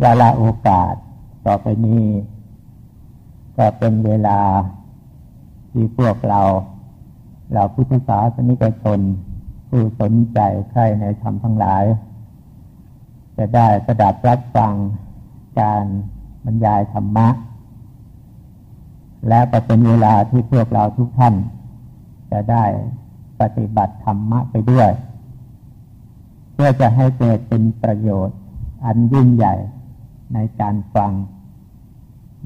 เวลาโอกาสต่อไปนี้ ก็เป็นเวลาที่พวกเรา เราพุทธศาสนิกชน ผู้สนใจใครในธรรมทั้งหลาย จะได้สดับรับฟังการบรรยายธรรมะ และก็เป็นเวลาที่พวกเราทุกท่าน จะได้ปฏิบัติธรรมะไปด้วย เพื่อจะให้เกิดเป็นประโยชน์อันยิ่งใหญ่ ในการฟัง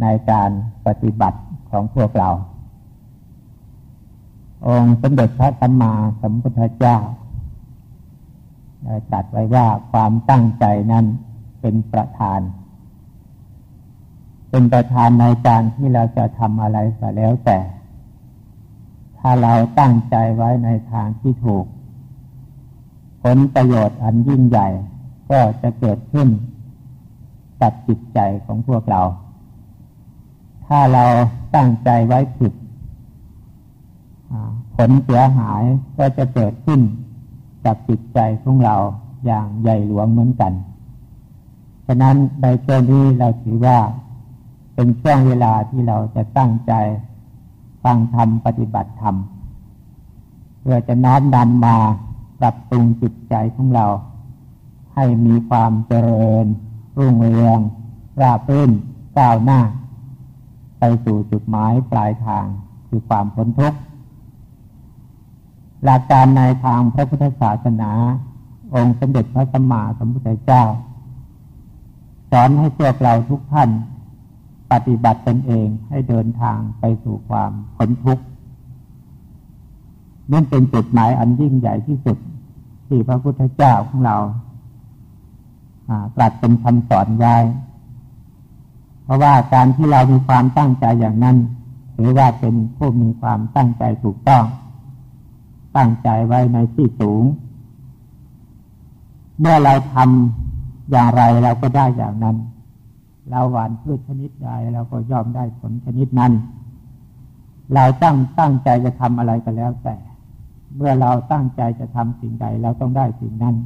ในการปฏิบัติของพวกเรา องค์สมเด็จพระสัมมาสัมพุทธเจ้าได้ตรัสไว้ว่าความตั้งใจนั้นเป็นประธาน เป็นประธานในการที่เราจะทำอะไรก็แล้วแต่ ถ้าเราตั้งใจไว้ในทางที่ถูก ผลประโยชน์อันยิ่งใหญ่ก็จะเกิดขึ้น กับจิตใจของพวกเรา ถ้าเราตั้งใจไว้ผิดผลเสียหายก็จะเกิดขึ้นกับจิตใจของเราอย่างใหญ่หลวงเหมือนกัน ฉะนั้นในช่วงนี้เราถือว่าเป็นช่วงเวลาที่เราจะตั้งใจฟังธรรมปฏิบัติธรรมเพื่อจะน้อมนำมาปรับปรุงจิตใจของเรา ให้มีความเจริญ รุ่งเรืองราบรื่นก้าวหน้า ไปสู่จุดหมายปลายทางคือความพ้นทุกข์หลักการในทางพระพุทธศาสนา องค์สมเด็จพระสัมมาสัมพุทธเจ้า สอนให้พวกเราทุกท่าน ปฏิบัติตนเองให้เดินทางไปสู่ความพ้นทุกข์นั่นเป็นจุดหมายอันยิ่งใหญ่ที่สุดที่พระพุทธเจ้าของเรา ตรัสเป็นคำสอนยายเพราะว่าการที่เรามีความตั้งใจอย่างนั้นถือว่าเป็นผู้มีความตั้งใจถูกต้อง ตั้งใจไว้ในที่สูง เมื่อเราทำอย่างไรเราก็ได้อย่างนั้น เราหวานพืชชนิดใดเราก็ย่อมได้ผลชนิดนั้น เราตั้งตั้งใจจะทำอะไรก็แล้วแต่ เมื่อเราตั้งใจจะทำสิ่งใดเราต้องได้สิ่งนั้น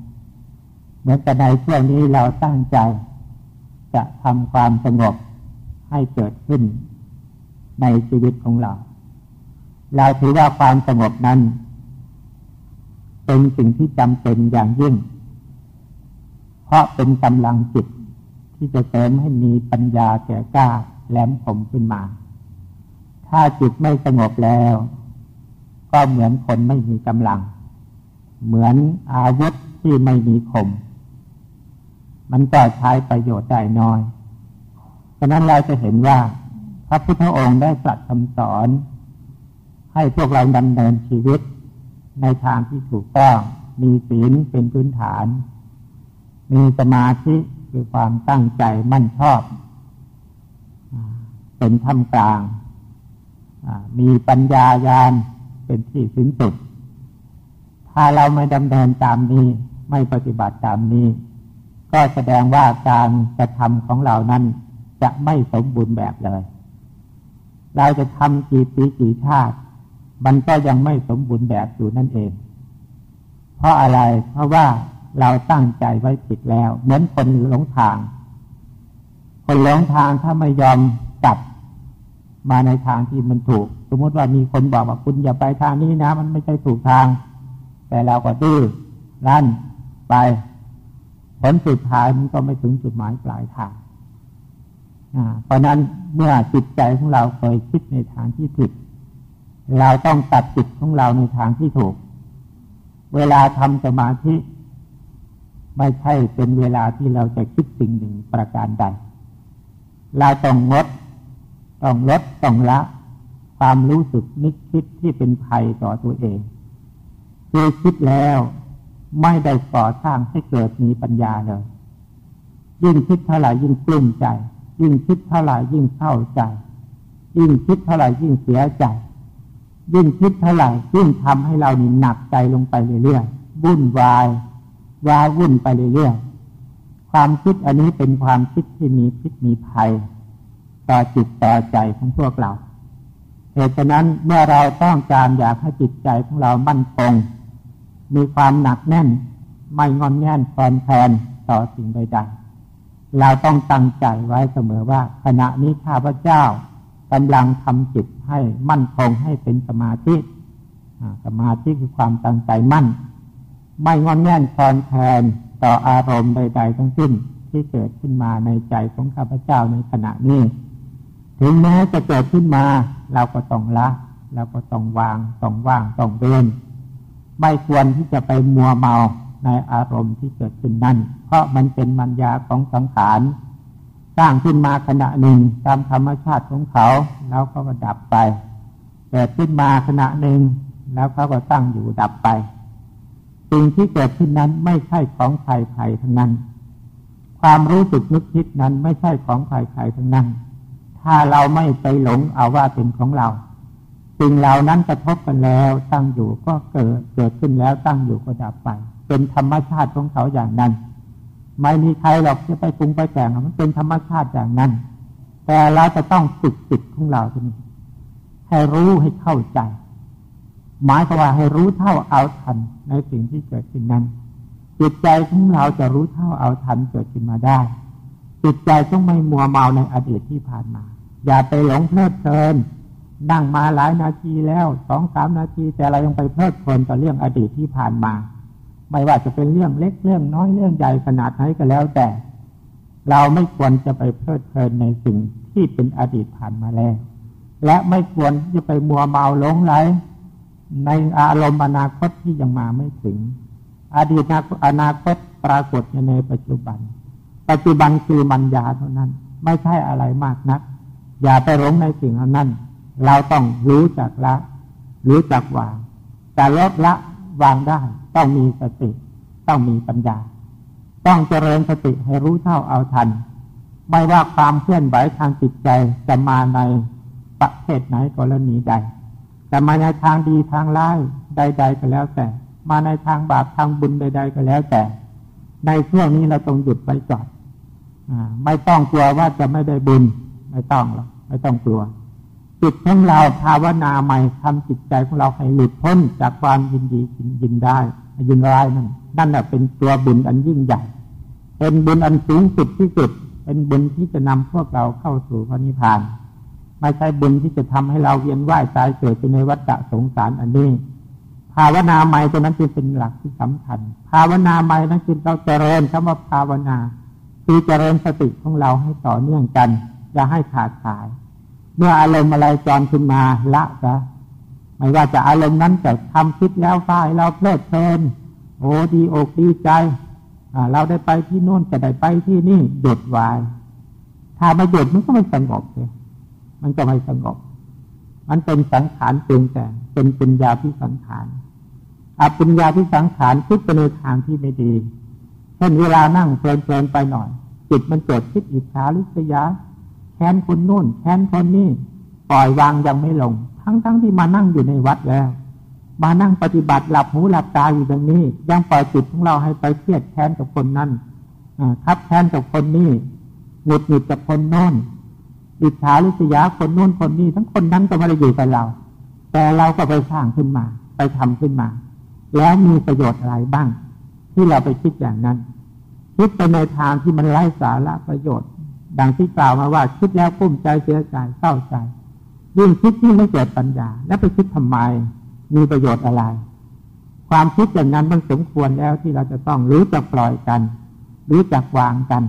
เหมือนกับในช่วงนี้เราตั้งใจ จะทำความสงบให้เกิดขึ้นในชีวิตของเรา เราถือว่าความสงบนั้น เป็นสิ่งที่จำเป็นอย่างยิ่ง เพราะเป็นกำลังจิตที่จะเสริมให้มีปัญญาแก่กล้าแหลมคมขึ้นมา ถ้าจิตไม่สงบแล้ว ก็เหมือนคนไม่มีกำลัง เหมือนอาวุธที่ไม่มีคม มันก็ใช้ประโยชน์ได้น้อยฉะนั้นเราจะเห็นว่า พระพุทธองค์ได้ตรัสคำสอน ให้พวกเราดำเนินชีวิต ในทางที่ถูกต้อง มีศีลเป็นพื้นฐาน มีสมาธิคือความตั้งใจมั่นชอบ เป็นธรรมกลาง มีปัญญายาณเป็นที่สิ้นสุด ถ้าเราไม่ดำเนินตามนี้ ไม่ปฏิบัติตามนี้ ก็แสดงว่าการกระทำของเรานั้นจะไม่สมบูรณ์แบบเลย เราจะทำกี่ปีกี่ชาติ มันก็ยังไม่สมบูรณ์แบบอยู่นั่นเอง เพราะอะไรเพราะว่าเราตั้งใจไว้ผิดแล้ว เหมือนคนหลงทาง คนหลงทางถ้าไม่ยอมกลับมาในทางที่มันถูก สมมติว่ามีคนบอกว่าคุณอย่าไปทางนี้นะ มันไม่ใช่ถูกทาง แต่เราก็ดื้อรั้นไป ผลสุดท้ายมันก็ไม่ถึงจุดหมายปลายทางเพราะนั้นเมื่อจิตใจของเราเคยคิดในทางที่ผิด เราต้องตัดจิตของเราในทางที่ถูก เวลาทำสมาธิ ไม่ใช่เป็นเวลาที่เราจะคิดสิ่งหนึ่งประการใด เราต้องงด ต้องลด ต้องละ ความรู้สึกนึกคิดที่เป็นภัยต่อตัวเองคือคิดแล้ว ไม่ได้ก่อสร้างให้เกิดมีปัญญาเลย ยิ่งคิดเท่าไหร่ยิ่งกลุ้มใจ ยิ่งคิดเท่าไหร่ยิ่งเศร้าใจ ยิ่งคิดเท่าไหร่ยิ่งเสียใจ ยิ่งคิดเท่าไหร่ยิ่งทำให้เรานี่หนักใจลงไปเรื่อยๆวุ่นวายวาวุ่นไปเรื่อยๆความคิดอันนี้เป็นความคิดที่มีพิษมีภัย ต่อจิตต่อใจของพวกเราเหตุฉะนั้นเมื่อเราต้องการอยากให้จิตใจของเรามั่นคง มีความหนักแน่น ไม่งอนแง่นคลอนแคลนต่อสิ่งใดๆเราต้องตั้งใจไว้เสมอว่า ขณะนี้ข้าพเจ้ากำลังทำจิตให้มั่นคงให้เป็นสมาธิสมาธิคือความตั้งใจมั่น ไม่งอนแง่นคลอนแคลนต่ออารมณ์ใด ๆ ทั้งสิ้นที่เกิดขึ้นมาในใจของข้าพเจ้าในขณะนี้ ถึงแม้จะเกิดขึ้นมา เราก็ต้องละ เราก็ต้องวาง ต้องว่าง ต้องเว้น ไม่ควรที่จะไปมัวเมาในอารมณ์ที่เกิดขึ้นนั้น เพราะมันเป็นมัญญาของสังขารสร้างขึ้นมาขณะหนึ่งตามธรรมชาติของเขาแล้วก็ดับไปเกิดขึ้นมาขณะหนึ่งแล้วเขาก็ตั้งอยู่ดับไปสิ่งที่เกิดขึ้นนั้นไม่ใช่ของใครใครทั้งนั้น ความรู้สึกนึกคิดนั้นไม่ใช่ของใครใครทั้งนั้น ถ้าเราไม่ไปหลงเอาว่าเป็นของเรา สิ่งเหล่านั้นกระทบกันแล้วตั้งอยู่ก็เกิดเกิดขึ้นแล้วตั้งอยู่ก็ดับไป เป็นธรรมชาติของเขาอย่างนั้น ไม่มีใครหรอกจะไปปรุงไปแต่งมันเป็นธรรมชาติอย่างนั้น แต่เราจะต้องฝึกจิตของเราทีนี้ให้รู้ให้เข้าใจ หมายความว่าให้รู้เท่าเอาทันในสิ่งที่เกิดขึ้นนั้นจิตใจของเราจะรู้เท่าเอาทันเกิดขึ้นมาได้จิตใจต้องไม่มัวเมาในอดีตที่ผ่านมา อย่าไปหลงเพลิดเพลิน นั่งมาหลายนาทีแล้วสองสามนาที แต่เรายังไปเพลิดเพลินกับเรื่องอดีตที่ผ่านมา ไม่ว่าจะเป็นเรื่องเล็กเรื่องน้อยเรื่องใหญ่ขนาดไหนก็แล้วแต่ เราไม่ควรจะไปเพลิดเพลินในสิ่งที่เป็นอดีตผ่านมาแล้ว และไม่ควรจะไปมัวเมาหลงไหลในอารมณ์อนาคตที่ยังมาไม่ถึง อดีตอนาคตปรากฏในปัจจุบัน ปัจจุบันคือมัญญาเท่านั้น ไม่ใช่อะไรมากนัก อย่าไปหลงในสิ่งนั้น เราต้องรู้จักละ รู้จักวางแต่ลดละวางได้ ต้องมีสติ ต้องมีปัญญา ต้องเจริญสติให้รู้เท่าเอาทัน ไม่ว่าความเคลื่อนไหวทางจิตใจจะมาในประเภทไหนกรณีใดจะมาในทางดีทางร้ายใด ๆ ก็แล้วแต่ มาในทางบาปทางบุญใด ๆ ก็แล้วแต่ ในช่วงนี้เราต้องหยุดไปก่อนอไม่ต้องกลัวว่าจะไม่ได้บุญ ไม่ต้องหรอกไม่ต้องกลัว จิตของเราภาวนาใหม่ทำจิตใจของเราให้หลุดพ้นจากความยินดียินได้ยินร้ายนั่นนั่นแหละเป็นตัวบุญอันยิ่งใหญ่ เป็นบุญอันสูงสุดที่สุด เป็นบุญที่จะนำพวกเราเข้าสู่พระนิพพาน ไม่ใช่บุญที่จะทำให้เราเวียนว่ายตายเกิดในวัฏสงสารอันนี้ ภาวนาใหม่ตัวนั้นจึงเป็นหลักที่สำคัญ ภาวนาใหม่นั้นคือเราเจริญคำว่าภาวนา คือเจริญสติของเราให้ต่อเนื่องกัน อย่าให้ขาดสาย เมื่ออารมณ์อะไรจรขึ้นมาละซะไม่ว่าจะอารมณ์นั้นจะทำคิดแล้วฝ่ายเราเพลิดเพลินโอ้ดีอกดีใจเราได้ไปที่โน่นจะได้ไปที่นี่หยุดวายถ้าไม่หยุดมันก็ไม่สงบเลยมันก็ไม่สงบ มันเป็นสังขารเปลี่ยนแต่เป็นปัญญาที่สังขารอาปัญญาที่สังขารคิดไปในทางที่ไม่ดีเช่นเวลานั่งเพลินๆไปหน่อย จิตมันเกิดคิดอิจฉาลิษยา แค้นคนโน่นแค้นคนนี้ปล่อยวางยังไม่ลง ทั้งๆทที่มานั่งอยู่ในวัดแล้ว มานั่งปฏิบัติหลับหูหลับตาอยู่ตรงนี้ ยังปล่อยจิตของเราให้ไปเครียดแค้นกับคนนั้นทับแค้นกับคนนี้หงุดหงิดกับคนโน้นอิจฉาลิษยาคนโน้นคนนี้ ทั้งคนนั้นก็ไม่ได้อยู่กับเรา แต่เราก็ไปสร้างขึ้นมา ไปทำขึ้นมา แล้วมีประโยชน์อะไรบ้าง ที่เราไปคิดอย่างนั้น คิดไปในทางที่มันไร้สาระประโยชน์ ดังที่กล่าวมาว่าคิดแล้วกุ้มใจเสียใจเศร้าใจยิ่งคิดยิ่งไม่เกิดปัญญา แล้วไปคิดทำไม มีประโยชน์อะไร ความคิดอย่างนั้นมันสมควรแล้วที่เราจะต้องรู้จักปล่อยกัน รู้จักวางกัน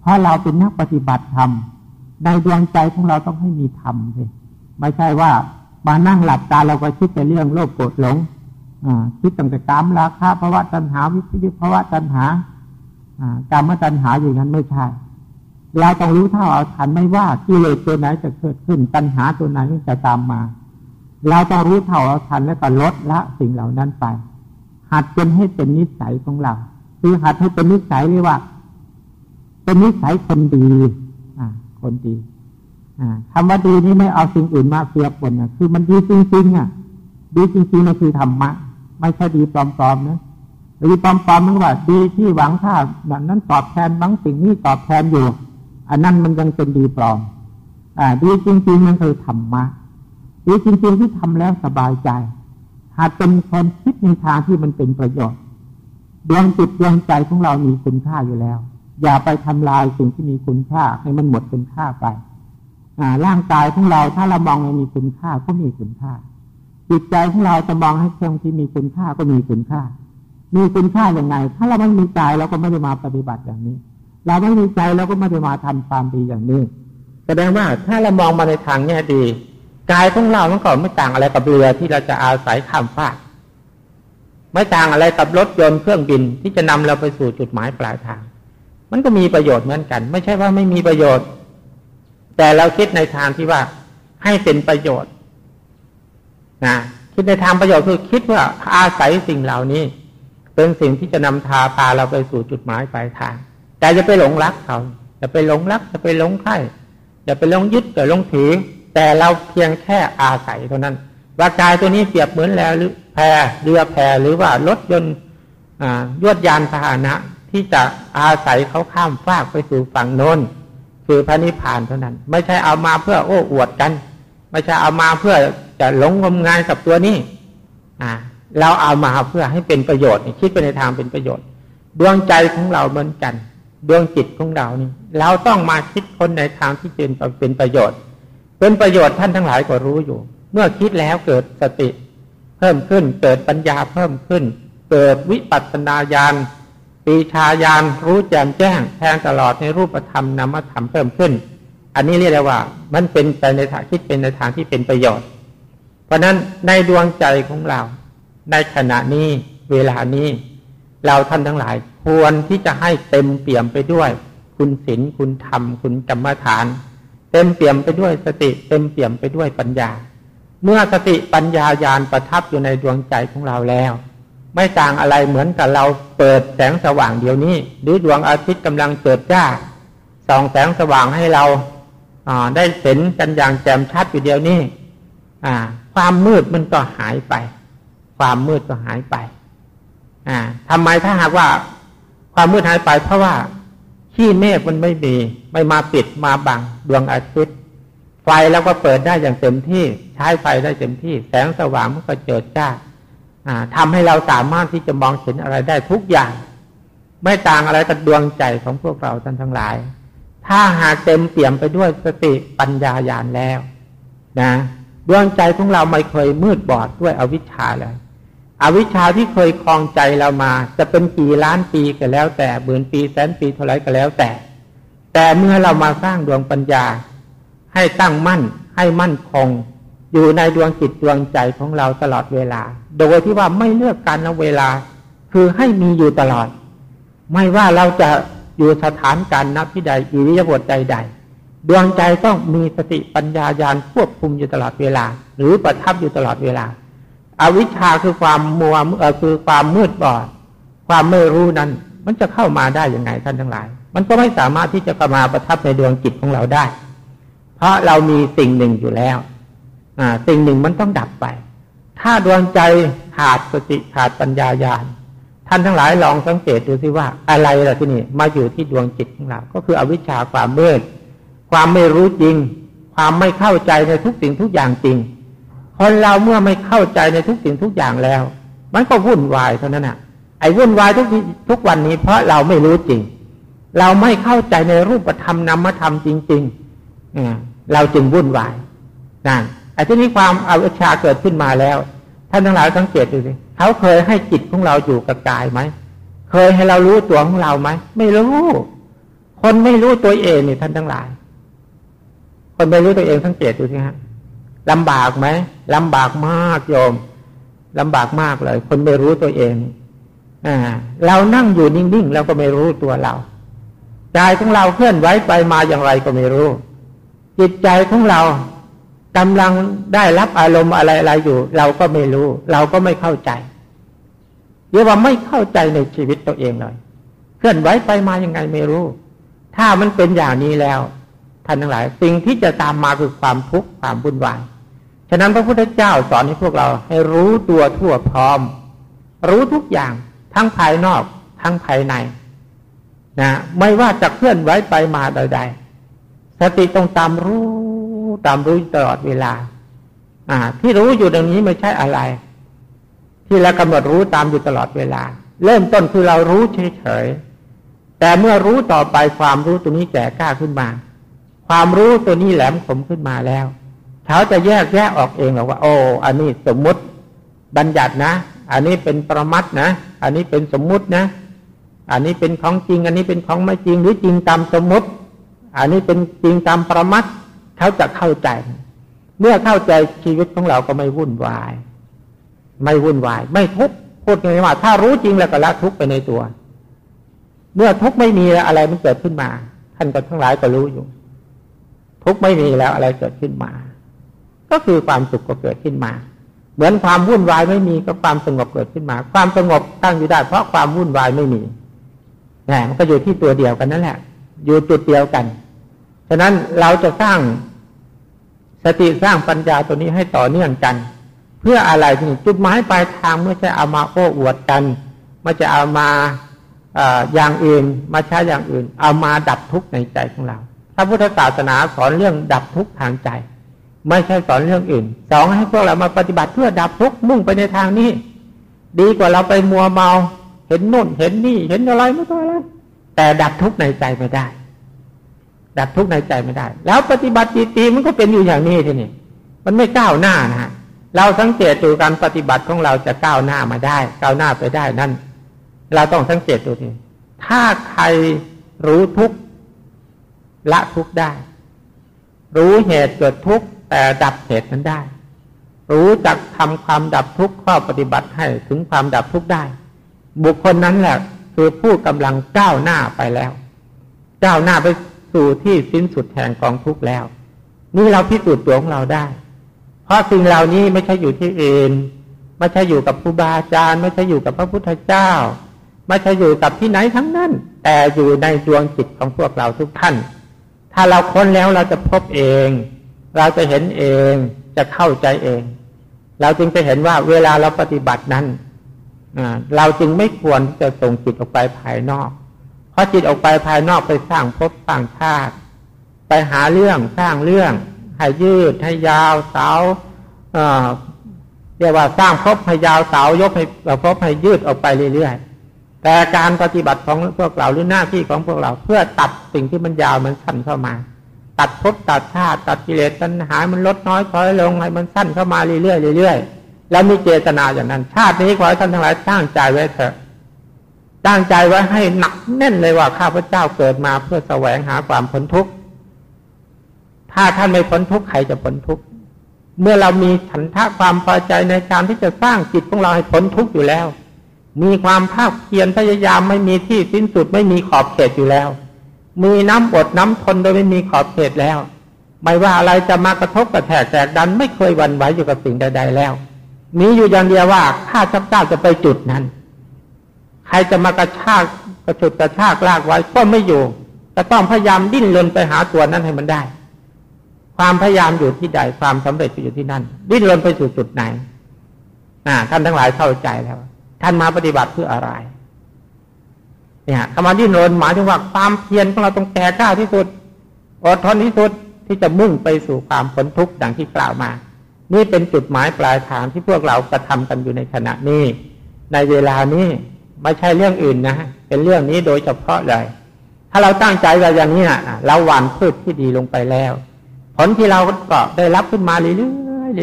เพราะเราเป็นนักปฏิบัติธรรมในดวงใจของเราต้องให้มีธรรมเลยไม่ใช่ว่ามานั่งหลับตาเราก็คิดแต่เรื่องโลภโกรธหลงคิดตั้งแต่กามราคะภาวะตัณหาวิปิภาวะตัณหากามตัณหาอย่างนั้นไม่ใช่ เราต้องรู้เท่าเอาทันไม่ว่ากิเลสตัวไหนจะเกิดขึ้นปัญหาตัวไหนจะตามมา เราต้องรู้เท่าเอาทันแล้วก็ลดละสิ่งเหล่านั้นไป หัดจนให้เป็นนิสัยของเรา คือหัดให้เป็นนิสัยเรียกว่า เป็นนิสัยคนดี อ่า คนดี อ่าคำว่าดีนี้ไม่เอาสิ่งอื่นมาเสียปนอะคือมันดีจริงๆอะ ดีจริงๆมันคือธรรมะ ไม่ใช่ดีปลอมๆนะดีปลอมๆมันว่าดีที่หวังค่าแบบนั้นตอบแทนบางสิ่งนี้ตอบแทนอยู่ อันนั้นมันยังเป็นดีปลอม อ่า ดีจริง ๆ มันคือธรรมะดีจริง ๆ ที่ทำแล้วสบายใจ หากเป็นคนคิดในทางที่มันเป็นประโยชน์ดวงจิตดวงใจของเรามีคุณค่าอยู่แล้ว อย่าไปทำลายสิ่งที่มีคุณค่าให้มันหมดคุณค่าไป อ่า ร่างกายของเราถ้าเรามองมันมีคุณค่าก็มีคุณค่า จิตใจของเราจะมองให้เคร่งที่มีคุณค่าก็มีคุณค่า มีคุณค่าอย่างไง ถ้าเราไม่มีใจเราก็ไม่ได้มาปฏิบัติอย่างนี้ เราไม่มีใจเราก็ไม่ได้มาทำความดีอย่างนี้ แสดงว่าถ้าเรามองมาในทางแง่ดีกายของเรามันก็ไม่ต่างอะไรกับเรือที่เราจะอาศัยข้ามฟากไม่ต่างอะไรกับรถยนต์เครื่องบินที่จะนำเราไปสู่จุดหมายปลายทาง มันก็มีประโยชน์เหมือนกัน ไม่ใช่ว่าไม่มีประโยชน์ แต่เราคิดในทางที่ว่าให้เป็นประโยชน์นะคิดในทางประโยชน์คือคิดว่าอาศัยสิ่งเหล่านี้ เป็นสิ่งที่จะนำทาพาเราไปสู่จุดหมายปลายทาง แต่จะไปหลงรักเขาจะไปหลงรักจะไปหลงใคร่จะไปหลงยึดแต่หลงถือ แต่เราเพียงแค่อาศัยเท่านั้นว่ากายตัวนี้เปรียบเหมือนแล้วหรือแพเรือแพหรือว่ารถยนต์ยวดยานพาหนะ ที่จะอาศัยเขาข้ามฟากไปสู่ฝั่งโน้นคือพระนิพพานเท่านั้น ไม่ใช่เอามาเพื่อโอ้อวดกัน ไม่ใช่เอามาเพื่อจะหลงงมงายกับตัวนี้อ่าเราเอามาเพื่อให้เป็นประโยชน์ คิดไปในทางเป็นประโยชน์ ดวงใจของเราเหมือนกัน ดวงจิตของเรานี่เราต้องมาคิดคนในทางที่เป็นเป็นประโยชน์ เป็นประโยชน์ท่านทั้งหลายก็รู้อยู่ เมื่อคิดแล้วเกิดสติ เพิ่มขึ้นเกิดปัญญาเพิ่มขึ้น เกิดวิปัสสนาญาณปีชาญาณรู้แจ่มแจ้งแทงตลอดในรูปธรรมนามธรรมเพิ่มขึ้น อันนี้เรียกว่า มันเป็นไปในทางคิดเป็นในทางที่เป็นประโยชน์ เพราะนั้นในดวงใจของเราในขณะนี้เวลานี้ เราท่านทั้งหลายควรที่จะให้เต็มเปี่ยมไปด้วย คุณศีลคุณธรรม คุณกรรมฐาน เต็มเปี่ยมไปด้วยสติเต็มเปี่ยมไปด้วยปัญญา เมื่อสติปัญญาญาณประทับอยู่ในดวงใจของเราแล้ว ไม่ต่างอะไรเหมือนกับเราเปิดแสงสว่างเดียวนี้ หรือดวงอาทิตย์กำลังเกิดจ้าส่องแสงสว่างให้เราได้เห็นกันอย่างแจ่มชัดอยู่เดียวนี้ความมืดมันก็หายไป ความมืดก็หายไป ทำไมถ้าหากว่า ความมืดหายไป เพราะว่าขี้เมฆมันไม่มีไม่มาปิดมาบังดวงอาทิตย์ ไฟแล้วก็เปิดได้อย่างเต็มที่ ใช้ไฟได้เต็มที่ แสงสว่างมันก็เจิดจ้าทำให้เราสามารถที่จะมองเห็นอะไรได้ทุกอย่าง ไม่ต่างอะไรกับดวงใจของพวกเราท่านทั้งหลาย ถ้าหากเต็มเปี่ยมไปด้วยสติปัญญาญาณแล้ว นะดวงใจของเราไม่เคยมืดบอดด้วยอวิชชาเลย อวิชชาที่เคยคลองใจเรามา จะเป็นกี่ล้านปีก็แล้ว แต่หมื่นปีแสนปีเท่าไรก็แล้วแต่ แต่เมื่อเรามาสร้างดวงปัญญา ให้ตั้งมั่น ให้มั่นคง อยู่ในดวงจิตดวงใจของเราตลอดเวลา โดยที่ว่าไม่เลือกการละเวลา คือให้มีอยู่ตลอด ไม่ว่าเราจะอยู่สถานการนับที่ใดอิริยาบถใด ๆ ดวงใจต้องมีสติปัญญาญาณควบคุมอยู่ตลอดเวลา หรือประทับอยู่ตลอดเวลา อวิชชาคือความมัวเออคือความมืดบอด ความไม่รู้นั้น มันจะเข้ามาได้ยังไงท่านทั้งหลาย มันก็ไม่สามารถที่จะเข้ามาประทับในดวงจิตของเราได้ เพราะเรามีสิ่งหนึ่งอยู่แล้ว อ่า สิ่งหนึ่งมันต้องดับไป ถ้าดวงใจขาดสติขาดปัญญาญาณท่านทั้งหลายลองสังเกตดูสิว่าอะไรล่ะที่นี่มาอยู่ที่ดวงจิตของเรา ก็คืออวิชชาความมืด ความไม่รู้จริง ความไม่เข้าใจในทุกสิ่งทุกอย่างจริง คนเราเมื่อไม่เข้าใจในทุกสิ่งทุกอย่างแล้ว มันก็วุ่นวายเท่านั้นน่ะ ไอ้วุ่นวายทุกทุกวันนี้ เพราะเราไม่รู้จริง เราไม่เข้าใจในรูปธรรมนามธรรมจริงๆเราจึงวุ่นวายนั่นไอ้ที่นี้ความอาวิชชาเกิดขึ้นมาแล้ว ท่านทั้งหลายสังเกตดูสิเขาเคยให้จิตของเราอยู่กับกายไหมเคยให้เรารู้ตัวของเราไหมไม่รู้ คนไม่รู้ตัวเองนี่ท่านทั้งหลาย คนไม่รู้ตัวเองสังเกตดูสิฮะ ลำบากไหมลำบากมากโยมลำบากมากเลย คนไม่รู้ตัวเองอ่าเรานั่งอยู่นิ่งๆเราก็ไม่รู้ตัวเราใจของเราเคลื่อนไหวไปมาอย่างไรก็ไม่รู้ จิตใจของเรากำลังได้รับอารมณ์อะไรอะไรอยู่ เราก็ไม่รู้ เราก็ไม่เข้าใจเรียกว่าไม่เข้าใจในชีวิตตัวเองเลยเคลื่อนไหวไปมายังไงไม่รู้ ถ้ามันเป็นอย่างนี้แล้วท่านทั้งหลาย สิ่งที่จะตามมาคือความทุกข์ความวุ่นวาย ฉะนั้นพระพุทธเจ้าสอนให้พวกเราให้รู้ตัวทั่วพร้อม รู้ทุกอย่างทั้งภายนอกทั้งภายในนะไม่ว่าจะเคลื่อนไหวไปมาใดๆสติต้องตามรู้ตามรู้ตลอดเวลา อ่า ที่รู้อยู่ตรงนี้ไม่ใช่อะไร ที่เรากำหนดรู้ตามอยู่ตลอดเวลา เริ่มต้นคือเรารู้เฉยๆแต่เมื่อรู้ต่อไปความรู้ตัวนี้แก่กล้าขึ้นมา ความรู้ตัวนี้แหลมคมขึ้นมาแล้ว เขาจะแยกแยะออกเองหรอกว่า โอ้ อันนี้สมมุติบัญญัตินะ อันนี้เป็นประมัดนะ อันนี้เป็นสมมุตินะ อันนี้เป็นของจริง อันนี้เป็นของไม่จริงหรือจริงตามสมมุติ อันนี้เป็นจริงตามประมัดเขาจะเข้าใจ เมื่อเข้าใจชีวิตของเราก็ไม่วุ่นวาย ไม่วุ่นวาย ไม่ทุกข์พูดง่ายว่า ถ้ารู้จริงแล้วก็ละทุกข์ไปในตัว เมื่อทุกข์ไม่มีแล้วอะไรมันเกิดขึ้นมา ท่านก็ทั้งหลายก็รู้อยู่ ทุกข์ไม่มีแล้วอะไรเกิดขึ้นมา ก็คือความสุขก็เกิดขึ้นมา เหมือนความวุ่นวายไม่มีก็ความสงบเกิดขึ้นมา ความสงบตั้งอยู่ได้เพราะความวุ่นวายไม่มีแหมมันก็อยู่ที่ตัวเดียวกันนั่นแหละ อยู่จุดเดียวกัน ฉะนั้นเราจะสร้างสติสร้างปัญญาตัวนี้ให้ต่อเนื่องกัน เพื่ออะไรจุดหมายปลายทางไม่ใช่เอามาโอ้อวดกันไม่จะเอามาอย่างอื่นมาใช้อย่างอื่น เอามาดับทุกข์ในใจของเราพระพุทธศาสนาสอนเรื่องดับทุกข์ทางใจ ไม่ใช่สอนเรื่องอื่น สองให้พวกเรามาปฏิบัติเพื่อดับทุกข์มุ่งไปในทางนี้ ดีกว่าเราไปมัวเมา เห็นนู่น เห็นนี่ เห็นอะไรไม่ต้องอะไรแต่ดับทุกข์ในใจไม่ได้ ดับทุกข์ในใจไม่ได้ แล้วปฏิบัติตีมันก็เป็นอยู่อย่างนี้ทีนี้มันไม่ก้าวหน้านะฮะเราสังเกตดูการปฏิบัติของเราจะก้าวหน้ามาได้ ก้าวหน้าไปได้นั่น เราต้องสังเกตดูทีถ้าใครรู้ทุกข์ละทุกข์ได้ รู้เหตุเกิดทุกข์ แต่ดับเหตุนั้นได้ รู้จักทำความดับทุกข์ข้อปฏิบัติให้ถึงความดับทุกข์ได้ บุคคลนั้นแหละคือผู้กำลังก้าวหน้าไปแล้วก้าวหน้าไปสู่ที่สิ้นสุดแห่งกองทุกข์แล้ว นี่เราพิสูจน์ตัวของเราได้ เพราะสิ่งเหล่านี้ไม่ใช่อยู่ที่อื่นไม่ใช่อยู่กับครูบาอาจารย์ ไม่ใช่อยู่กับพระพุทธเจ้า ไม่ใช่อยู่กับที่ไหนทั้งนั้น แต่อยู่ในดวงจิตของพวกเราทุกท่าน ถ้าเราค้นแล้วเราจะพบเอง เราจะเห็นเองจะเข้าใจเอง เราจึงจะเห็นว่าเวลาเราปฏิบัตินั้นเราจึงไม่ควรที่จะส่งจิตออกไปภายนอก เพราะจิตออกไปภายนอกไปสร้างภพสร้างชาติ ไปหาเรื่องสร้างเรื่อง ให้ยืดให้ยาวเสาเรียกว่าสร้างภพให้ยาวเสายกให้ภพให้ยืดออกไปเรื่อยๆ แต่การปฏิบัติของพวกเราหรือหน้าที่ของพวกเราเพื่อตัดสิ่งที่มันยาวมันสั้นเข้ามา ตัดภพตัดชาติตัดกิเลสตัณหา มันลดน้อยถอยลงให้มันสั้นเข้ามาเรื่อยๆเรื่อยๆแล้วมีเจตนาอย่างนั้น ชาตินี้ขอให้ท่านทั้งหลายตั้งใจไว้เถอะตั้งใจไว้ให้หนักแน่นเลยว่าข้าพเจ้าเกิดมาเพื่อแสวงหาความพ้นทุกข์ถ้าท่านไม่พ้นทุกข์ใครจะพ้นทุกข์เมื่อเรามีฉันทะความพอใจในการที่จะสร้างจิตของเราให้พ้นทุกข์อยู่แล้ว มีความภาคเพียรพยายามไม่มีที่สิ้นสุดไม่มีขอบเขตอยู่แล้ว มีน้ำอดน้ำทนโดยไม่มีขอบเขตแล้ว ไม่ว่าอะไรจะมากระทบกระแทกแตกดันไม่เคยวันไหวอยู่กับสิ่งใด ๆ แล้ว มีอยู่อย่างเดียวว่าข้าชักเจ้าจะไปจุดนั้น ใครจะมากระชากกระชุดกระชากลากไว้ก็ไม่อยู่จะต้องพยายามดิ้นรนไปหาตัวนั้นให้มันได้ ความพยายามอยู่ที่ใดความสำเร็จอยู่ที่นั่น ดิ้นรนไปสู่จุดไหนท่านทั้งหลายเข้าใจแล้ว ท่านมาปฏิบัติเพื่ออะไร เนี่ยคำว่าดิ้นรนหมายถึงว่าความเพียรของเราต้องแก่กล้าที่สุดอดทนที่สุดที่จะมุ่งไปสู่ความพ้นทุกข์ดังที่กล่าวมา นี่เป็นจุดหมายปลายทางที่พวกเรากระทากันอยู่ในขณะนี้ ในเวลานี้ไม่ใช่เรื่องอื่นนะ เป็นเรื่องนี้โดยเฉพาะเลย ถ้าเราตั้งใจว่าอย่างนี้นะเราหว่านพืชที่ดีลงไปแล้ว ผลที่เราก็ได้รับขึ้นมาเรื่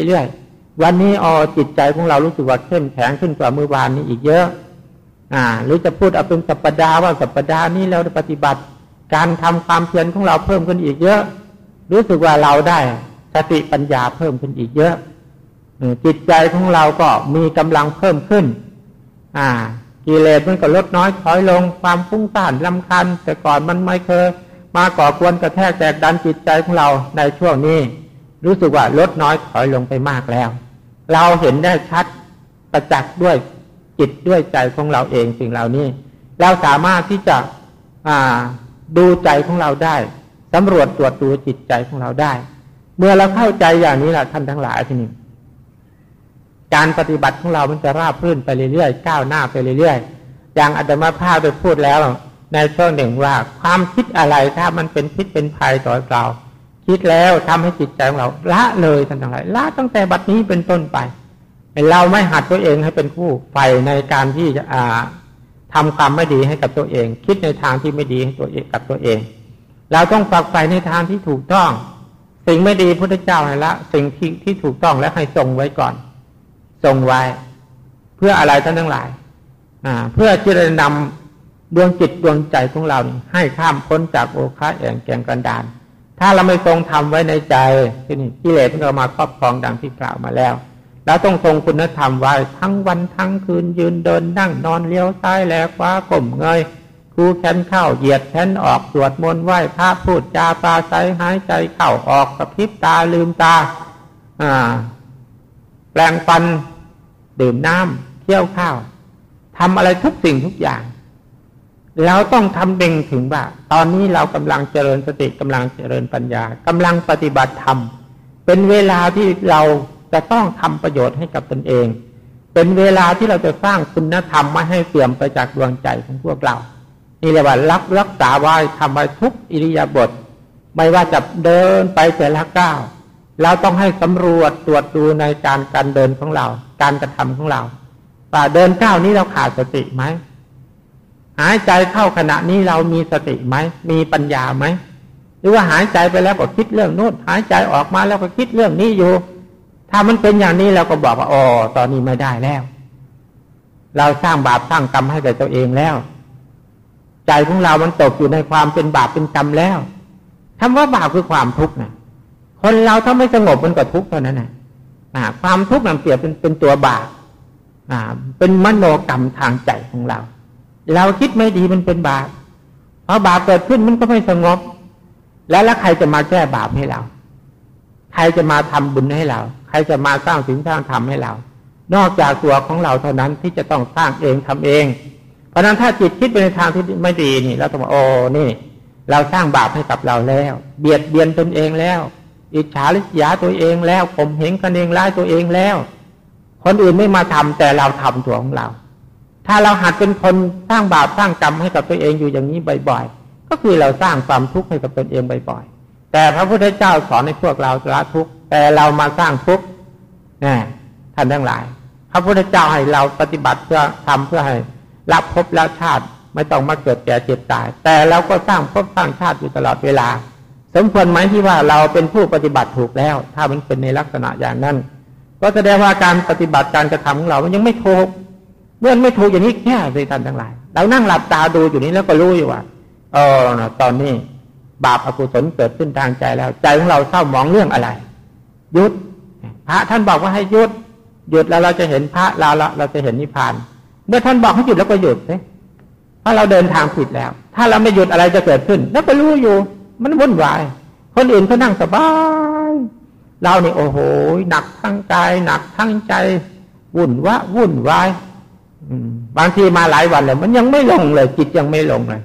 อยๆเรื่อยๆวันนี้อ๋อจิตใจของเรารู้สึกว่าเข้มแข็งขึ้นกว่าเมื่อวานนี้อีกเยอะ อ่า หรือจะพูดเอาเป็นสัปปดาห์ว่าสัปปดาห์นี้เราปฏิบัติ การทำความเพียรของเราเพิ่มขึ้นอีกเยอะ รู้สึกว่าเราได้สติปัญญาเพิ่มขึ้นอีกเยอะจิตใจของเราก็มีกำลังเพิ่มขึ้น อ่า กิเลสมันก็ลดน้อยถอยลงความฟุ้งซ่านลำคันแต่ก่อนมันไม่เคยมาก่อกวนกระแทกแตกดันจิตใจของเราในช่วงนี้ รู้สึกว่าลดน้อยถอยลงไปมากแล้ว เราเห็นได้ชัดประจักษ์ด้วย จิตด้วยใจของเราเองสิ่งเหล่านี้ เราสามารถที่จะดูใจของเราได้สำรวจตรวจดูจิตใจของเราได้ เมื่อเราเข้าใจอย่างนี้แหละท่านทั้งหลายทีนี้การปฏิบัติของเรามันจะราบรื่นไปเรื่อยๆก้าวหน้าไปเรื่อยๆอย่างอาตมาภาพไปพูดแล้ว ในช่วงหนึ่งว่าความคิดอะไรถ้ามันเป็นพิษเป็นภัยต่อเราคิดแล้วทำให้จิตใจของเราละเลยท่านทั้งหลายละตั้งแต่บัดนี้เป็นต้นไป เราไม่หัดตัวเองให้เป็นผู้ไฟในการที่จะทำความไม่ดีให้กับตัวเอง คิดในทางที่ไม่ดีให้ตัวเองกับตัวเอง เราต้องฝักใฝ่ในทางที่ถูกต้อง สิ่งไม่ดีพุทธเจ้าให้ละ สิ่งที่ที่ถูกต้องแล้วให้ทรงไว้ก่อน ทรงไว้ เพื่ออะไรท่านทั้งหลาย อ่า เพื่อที่จะนำดวงจิตดวงใจของเราให้ข้ามพ้นจากโอคาแองแกงกันดานถ้าเราไม่ทรงทำไว้ในใจที่นี่กิเลสมันก็มาครอบครองดังที่กล่าวมาแล้ว เราต้องทรงคุณธรรมไว้ทั้งวันทั้งคืนยืนเดินนั่งนอนเลี้ยวซ้ายแลขวาก้มเงยคูแขนเข้าเหยียดแขนออกสวดมนต์ไหว้พระพูดจาปาใสหายใจเข้าออกกระพริบตาลืมตา อ่า แปลงฟัน ดื่มน้ำเที่ยวข้าวทำอะไรทุกสิ่งทุกอย่างเราต้องทำเด่งถึงว่า ตอนนี้เรากำลังเจริญสติกำลังเจริญปัญญากำลังปฏิบัติธรรม เป็นเวลาที่เรา จะต้องทำประโยชน์ให้กับตนเอง เป็นเวลาที่เราจะสร้างคุณธรรมมาให้เสื่อมไปจากดวงใจของพวกเรา นี่เรียกว่ารักรักษาไว้ทำไว้ทุกอิริยาบถไม่ว่าจะเดินไปแต่ละก้าวเราต้องให้สำรวจตรวจดูในการการเดินของเรา การกระทำของเราว่าเดินก้าวนี้เราขาดสติไหมหายใจเข้าขณะนี้เรามีสติไหมมีปัญญาไหมหรือว่าหายใจไปแล้วก็คิดเรื่องโน้นหายใจออกมาแล้วก็คิดเรื่องนี้อยู่ ถ้ามันเป็นอย่างนี้เราก็บอกว่าอ๋อตอนนี้ไม่ได้แล้ว เราสร้างบาปสร้างกรรมให้กับตัวเองแล้ว ใจของเรามันตกอยู่ในความเป็นบาปเป็นกรรมแล้วคำว่าบาปคือความทุกข์นะคนเราถ้าไม่สงบมันก็ทุกข์เท่านั้นนะความทุกข์นั้นเปรียบเป็นเป็นตัวบาปเป็นมโนกรรมทางใจของเรา เราคิดไม่ดีมันเป็นบาปเพราะบาปเกิดขึ้นมันก็ไม่สงบ แล้วแล้วใครจะมาแก้บาปให้เรา ใครจะมาทำบุญให้เรา ครจะมาสร้างสิ่งสร้างธรรมให้เรา นอกจากตัวของเราเท่านั้นที่จะต้องสร้างเองทำเอง เพราะนั้นถ้าจิตคิดไปในทางที่ไม่ดีนี่เราต้องโอ้นี่ เราสร้างบาปให้กับเราแล้ว เบียดเบียนตนเองแล้ว อิจฉาริษยาตัวเองแล้วผมเห็นกันเองร้ายตัวเองแล้ว คนอื่นไม่มาทำแต่เราทำตัวของเรา ถ้าเราหัดเป็นคนสร้างบาปสร้างกรรมให้กับตัวเองอยู่อย่างนี้บ่อยๆก็คือเราสร้างความทุกข์ให้กับตนเองบ่อยๆแต่พระพุทธเจ้าสอนให้พวกเราละทุกข์ แต่เรามาสร้างทุกข์นี่ท่านทั้งหลาย พระพุทธเจ้าให้เราปฏิบัติเพื่อทำเพื่อให้รับภพแล้วชาติไม่ต้องมาเกิดแก่เจ็บตาย แต่เราก็สร้างภพสร้างชาติอยู่ตลอดเวลา สมควรไหมที่ว่าเราเป็นผู้ปฏิบัติถูกแล้ว ถ้ามันเป็นในลักษณะอย่างนั้น ก็แสดงว่าการปฏิบัติการกระทำของเรา มันยังไม่ถูกเมื่อไม่ถูกอย่างนี้แค่เลยท่านทั้งหลาย เรานั่งหลับตาดูอยู่นี้แล้วก็รู้อยู่ว่าเออตอนนี้บาปอกุศลเกิดขึ้นทางใจแล้ว ใจของเราเศร้าหมองเรื่องอะไร หยุด พระท่านบอกว่าให้หยุด หยุดแล้วเราจะเห็นพระเราเราจะเห็นนิพพาน เมื่อท่านบอกให้หยุดแล้วก็หยุดสิเพราะเราเดินทางผิดแล้ว ถ้าเราไม่หยุดอะไรจะเกิดขึ้น แล้วก็รู้อยู่ มันวุ่นวาย คนอื่นเขานั่งสบาย เราเนี่โอ้โห หนักทั้งกาย หนักทั้งใจ วุ่นวะวุ่นวายบางทีมาหลายวันเลย มันยังไม่ลงเลย จิตยังไม่ลงเลย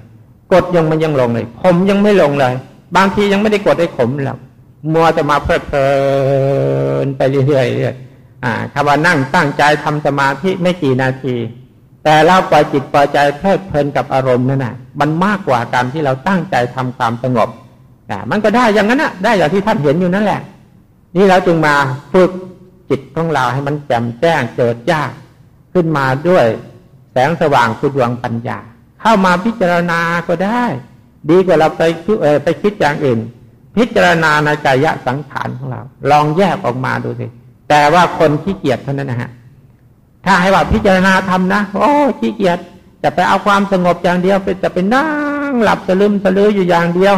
กดยังมันยังลงเลย ผมยังไม่ลงเลย บางทียังไม่ได้กดให้ผมหรอก มัวจะมาเพลิดเพลินไปเรื่อยๆอ่าคำว่านั่งตั้งใจทำสมาธิไม่กี่นาที แต่เราปล่อยจิตปล่อยใจเพลิดเพลินกับอารมณ์นั่นน่ะ มันมากกว่าการที่เราตั้งใจทำความสงบอ่ามันก็ได้อย่างนั้นน่ะ ได้อย่างที่ท่านเห็นอยู่นั่นแหละ นี่เราจึงมาฝึกจิตของเราให้มันแจ่มแจ้งเจิดจ้าขึ้นมาด้วยแสงสว่างคือดวงปัญญา เข้ามาพิจารณาก็ได้ ดีกว่าเราไปไปคิดอย่างอื่น พิจารณาในใจยะสังขารของเรา ลองแยกออกมาดูสิ แต่ว่าคนขี้เกียจเท่านั้นนะฮะ ถ้าให้ว่าพิจารณาทำนะ โอ้ขี้เกียจจะไปเอาความสงบอย่างเดียวไปจะไปนั่งหลับสลืมสลืออยู่อย่างเดียว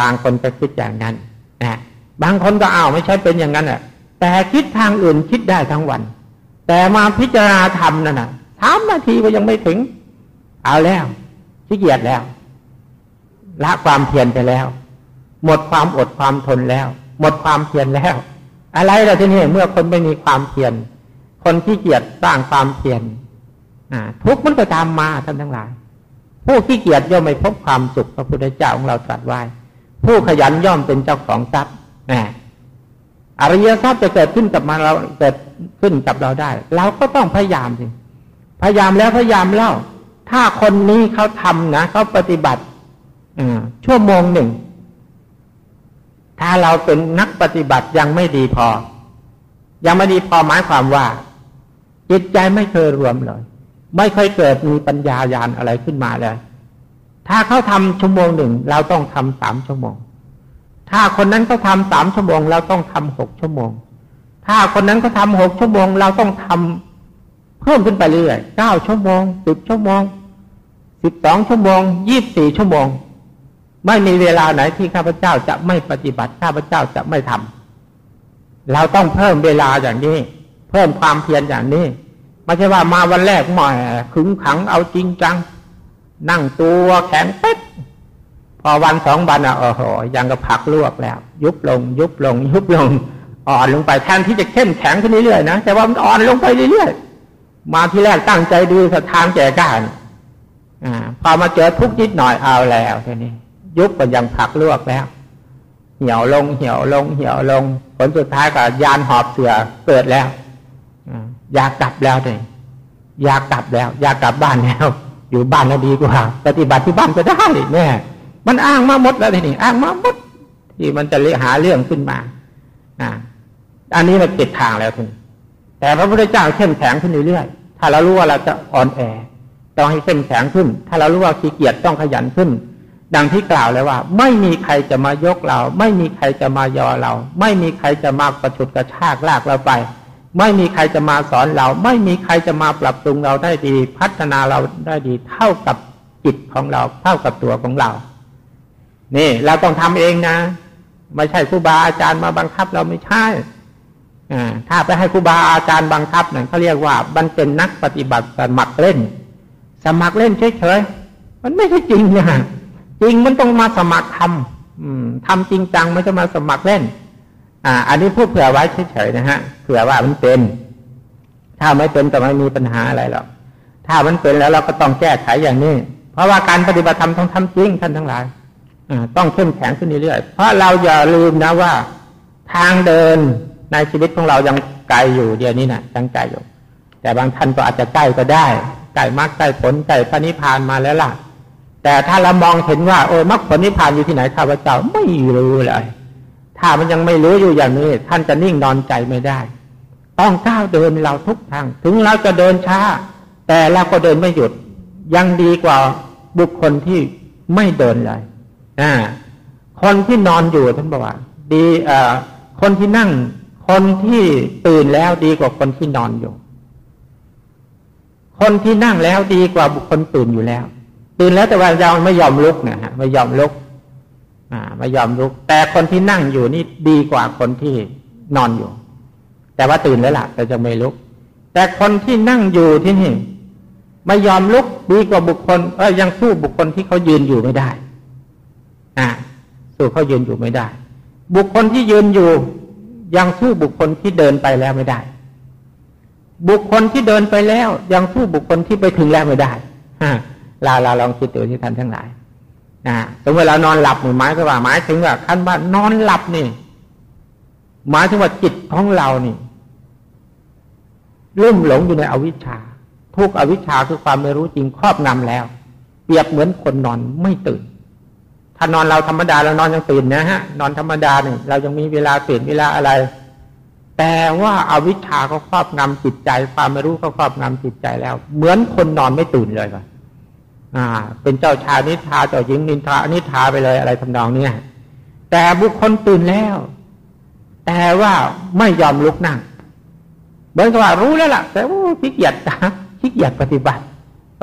บางคนจะคิดอย่างนั้นนะบางคนก็อ้าวไม่ใช่เป็นอย่างนั้นแหละแต่คิดทางอื่นคิดได้ทั้งวัน แต่มาพิจารณาทำนั่นนะสามนาทีก็ยังไม่ถึง เอาแล้วขี้เกียจแล้วละความเพียรไปแล้ว หมดความอดความทนแล้ว หมดความเพียรแล้ว อะไรล่ะที่นี่เมื่อคนไม่มีความเพียรคนที่เกียจสร้างความเพียรทุกมันก็ตามมาท่านทั้งหลาย ผู้ขี้เกียจย่อมไม่พบความสุขพระพุทธเจ้าของเราตรัสไว้ ผู้ขยันย่อมเป็นเจ้าของทรัพย์นะอริยทรัพย์จะเกิดขึ้นกับมาเราเกิดขึ้นกับเราได้เราก็ต้องพยายามสิพยายามแล้วพยายามเล่า ถ้าคนนี้เขาทำนะเขาปฏิบัติชั่วโมงหนึ่ง ถ้าเราเป็นนักปฏิบัติยังไม่ดีพอ ยังไม่ดีพอหมายความว่า จิตใจไม่เคยรวมเลย ไม่เคยเกิดมีปัญญายานอะไรขึ้นมาเลย ถ้าเขาทำชั่วโมงหนึ่งเราต้องทำสามชั่วโมง ถ้าคนนั้นเขาทาสามชั่วโมง เราต้องทำหกชั่วโมง ถ้าคนนั้นเขาทาหกชั่วโมง เราต้องทำเพิ่มขึ้นไปเรื่อยเก้าชั่วโมงสิบชั่วโมงสิบสองชั่วโมงยี่บสี่ชั่วโมง ไม่มีเวลาไหนที่ข้าพเจ้าจะไม่ปฏิบัติข้าพเจ้าจะไม่ทำเราต้องเพิ่มเวลาอย่างนี้ เพิ่มความเพียรอย่างนี้ไม่ใช่ว่ามาวันแรกหม่ขึงขังเอาจริงจัง นั่งตัวแข็งเป๊ะพอวันสองวันอะโอ้โหยังกับผักลวกแล้ว ยุบลง ยุบลง ยุบลง อ่อนลงไปแทนที่จะเข้มแข็งขึ้นเรื่อยๆนะแต่ว่ามันอ่อนลงไปเรื่อยๆมาที่แรกตั้งใจดูสถานแก่กานอ่าพอมาเจอทุกนิดหน่อยเอาแล้วทีนี้ ยุบก็ยังผักลวกแล้ว เหี่ยวลง เหี่ยวลง เหี่ยวลง ผลสุดท้ายก็ยานหอบเสือเกิดแล้วอยากกลับแล้วเลยอยากกลับแล้ว อยากกลับบ้านแล้ว อยู่บ้านแล้วดีกว่า ปฏิบัติที่บ้านก็ได้แม่มันอ้างมาหมดแล้วทีนี้อ้างมาหมดที่มันจะหาเรื่องขึ้นมาอ่าอันนี้มันปิดทางแล้วคุณแต่พระพุทธเจ้าเข้มแข็งขึ้นเรื่อยๆถ้าเรารู้ว่าเราจะอ่อนแอต้องให้เข้มแข็งขึ้น ถ้าเรารู้ว่าขี้เกียจต้องขยันขึ้น ดังที่กล่าวเลยว่า ไม่มีใครจะมายกเรา ไม่มีใครจะมายอเรา ไม่มีใครจะมาประชุดกระชากลากเราไป ไม่มีใครจะมาสอนเรา ไม่มีใครจะมาปรับปรุงเราได้ดี พัฒนาเราได้ดี เท่ากับจิตของเรา เท่ากับตัวของเรา นี่ เราต้องทำเองนะไม่ใช่ครูบาอาจารย์มาบังคับเราไม่ใช่ถ้าไปให้ครูบาอาจารย์บังคับนั่นเขาเรียกว่ามันเป็นนักปฏิบัติสมัครเล่น สมัครเล่นเฉยๆมันไม่ใช่จริงนะ จริงมันต้องมาสมัครทำทำจริงจังไม่ใช่มาสมัครเล่น อ่า อันนี้พูดเผื่อไว้เฉยๆนะฮะเผื่อว่ามันเป็น ถ้าไม่เป็นก็ไม่มีปัญหาอะไรหรอกถ้ามันเป็นแล้วเราก็ต้องแก้ไขอย่างนี้ เพราะว่าการปฏิบัติธรรมต้องทำจริงท่านทั้งหลายต้องเข้มแข็งขึ้นเรื่อยๆเพราะเราอย่าลืมนะว่า ทางเดินในชีวิตของเรายังไกลอยู่เดียวนี้นะยังไกลอยู่ แต่บางท่านก็อาจจะใกล้ก็ได้ใกล้มากใกล้ผลใกล้พระนิพพานมาแล้วล่ะ แต่ถ้าเรามองเห็นว่า โอ้มรรคผลนิพพานอยู่ที่ไหนข้าพเจ้าไม่รู้เลย ถ้ามันยังไม่รู้อยู่อย่างนี้ ท่านจะนิ่งนอนใจไม่ได้ ต้องก้าวเดินเราทุกทาง ถึงเราจะเดินช้า แต่เราก็เดินไม่หยุด ยังดีกว่าบุคคลที่ไม่เดินเลยอ่าคนที่นอนอยู่ท่านบอกว่า ดีเอ่อคนที่นั่ง คนที่ตื่นแล้วดีกว่าคนที่นอนอยู่ คนที่นั่งแล้วดีกว่าบุคคลตื่นอยู่แล้ว ตื่นแล้วแต่ว่ายังไม่ยอมลุกนะฮะไม่ยอมลุก อ่า ไม่ยอมลุก แต่คนที่นั่งอยู่นี่ดีกว่าคนที่นอนอยู่ แต่ว่าตื่นแล้วล่ะ แต่จะไม่ลุก แต่คนที่นั่งอยู่ที่นี่ไม่ยอมลุกดีกว่าบุคคล เออยังสู้บุคคลที่เขายืนอยู่ไม่ได้ อ่าสู้เขายืนอยู่ไม่ได้ บุคคลที่ยืนอยู่ ยังสู้บุคคลที่เดินไปแล้วไม่ได้ บุคคลที่เดินไปแล้ว ยังสู้บุคคลที่ไปถึงแล้วไม่ได้ฮะ ลาลาลองคิดดูที่ท่านทั้งหลายนะสมมติเรานอนหลับหมายก็ว่าหมายถึงว่าขั้นว่านอนหลับนี่หมายถึงว่าจิตของเรานี่ลุ่มหลงอยู่ในอวิชชา ทุกอวิชชาคือความไม่รู้จริงครอบงำแล้ว เปรียบเหมือนคนนอนไม่ตื่น ถ้านอนเราธรรมดาเรานอนยังตื่นนะฮะ นอนธรรมดาเนี่ยเรายังมีเวลาตื่นเวลาอะไร แต่ว่าอาวิชชาเขาครอบงำจิตใจ ความไม่รู้เขาครอบงำจิตใจแล้ว เหมือนคนนอนไม่ตื่นเลยค่ะ อ่า เป็นเจ้าชายนิทาเจ้าหญิงนินทานิทาไปเลยอะไรทำนองเนี้ยแต่บุคคลตื่นแล้ว แต่ว่าไม่ยอมลุกนั่งเบิร์นก็ว่ารู้แล้วล่ะ แต่ว่าขี้เกียจขี้เกียจปฏิบัติ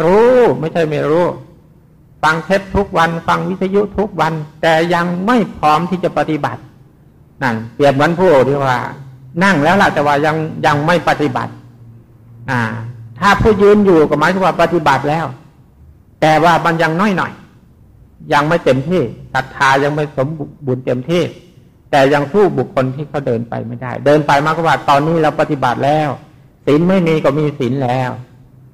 รู้ไม่ใช่ไม่รู้ ฟังเทปทุกวัน ฟังวิทยุทุกวัน แต่ยังไม่พร้อมที่จะปฏิบัตินั่นเปรียบเหมือนผู้ที่ว่า นั่งแล้วล่ะแต่ว่ายังยังไม่ปฏิบัติ อ่า ถ้าผู้ยืนอยู่ก็หมายถึงว่าปฏิบัติแล้ว แต่ว่ามันยังน้อยหน่อย ยังไม่เต็มที่ศรัทธายังไม่สมบูรณ์เต็มที่ แต่ยังสู้บุคคลที่เขาเดินไปไม่ได้ เดินไปมากกว่าตอนนี้เราปฏิบัติแล้วศีลไม่มีก็มีศีลแล้ว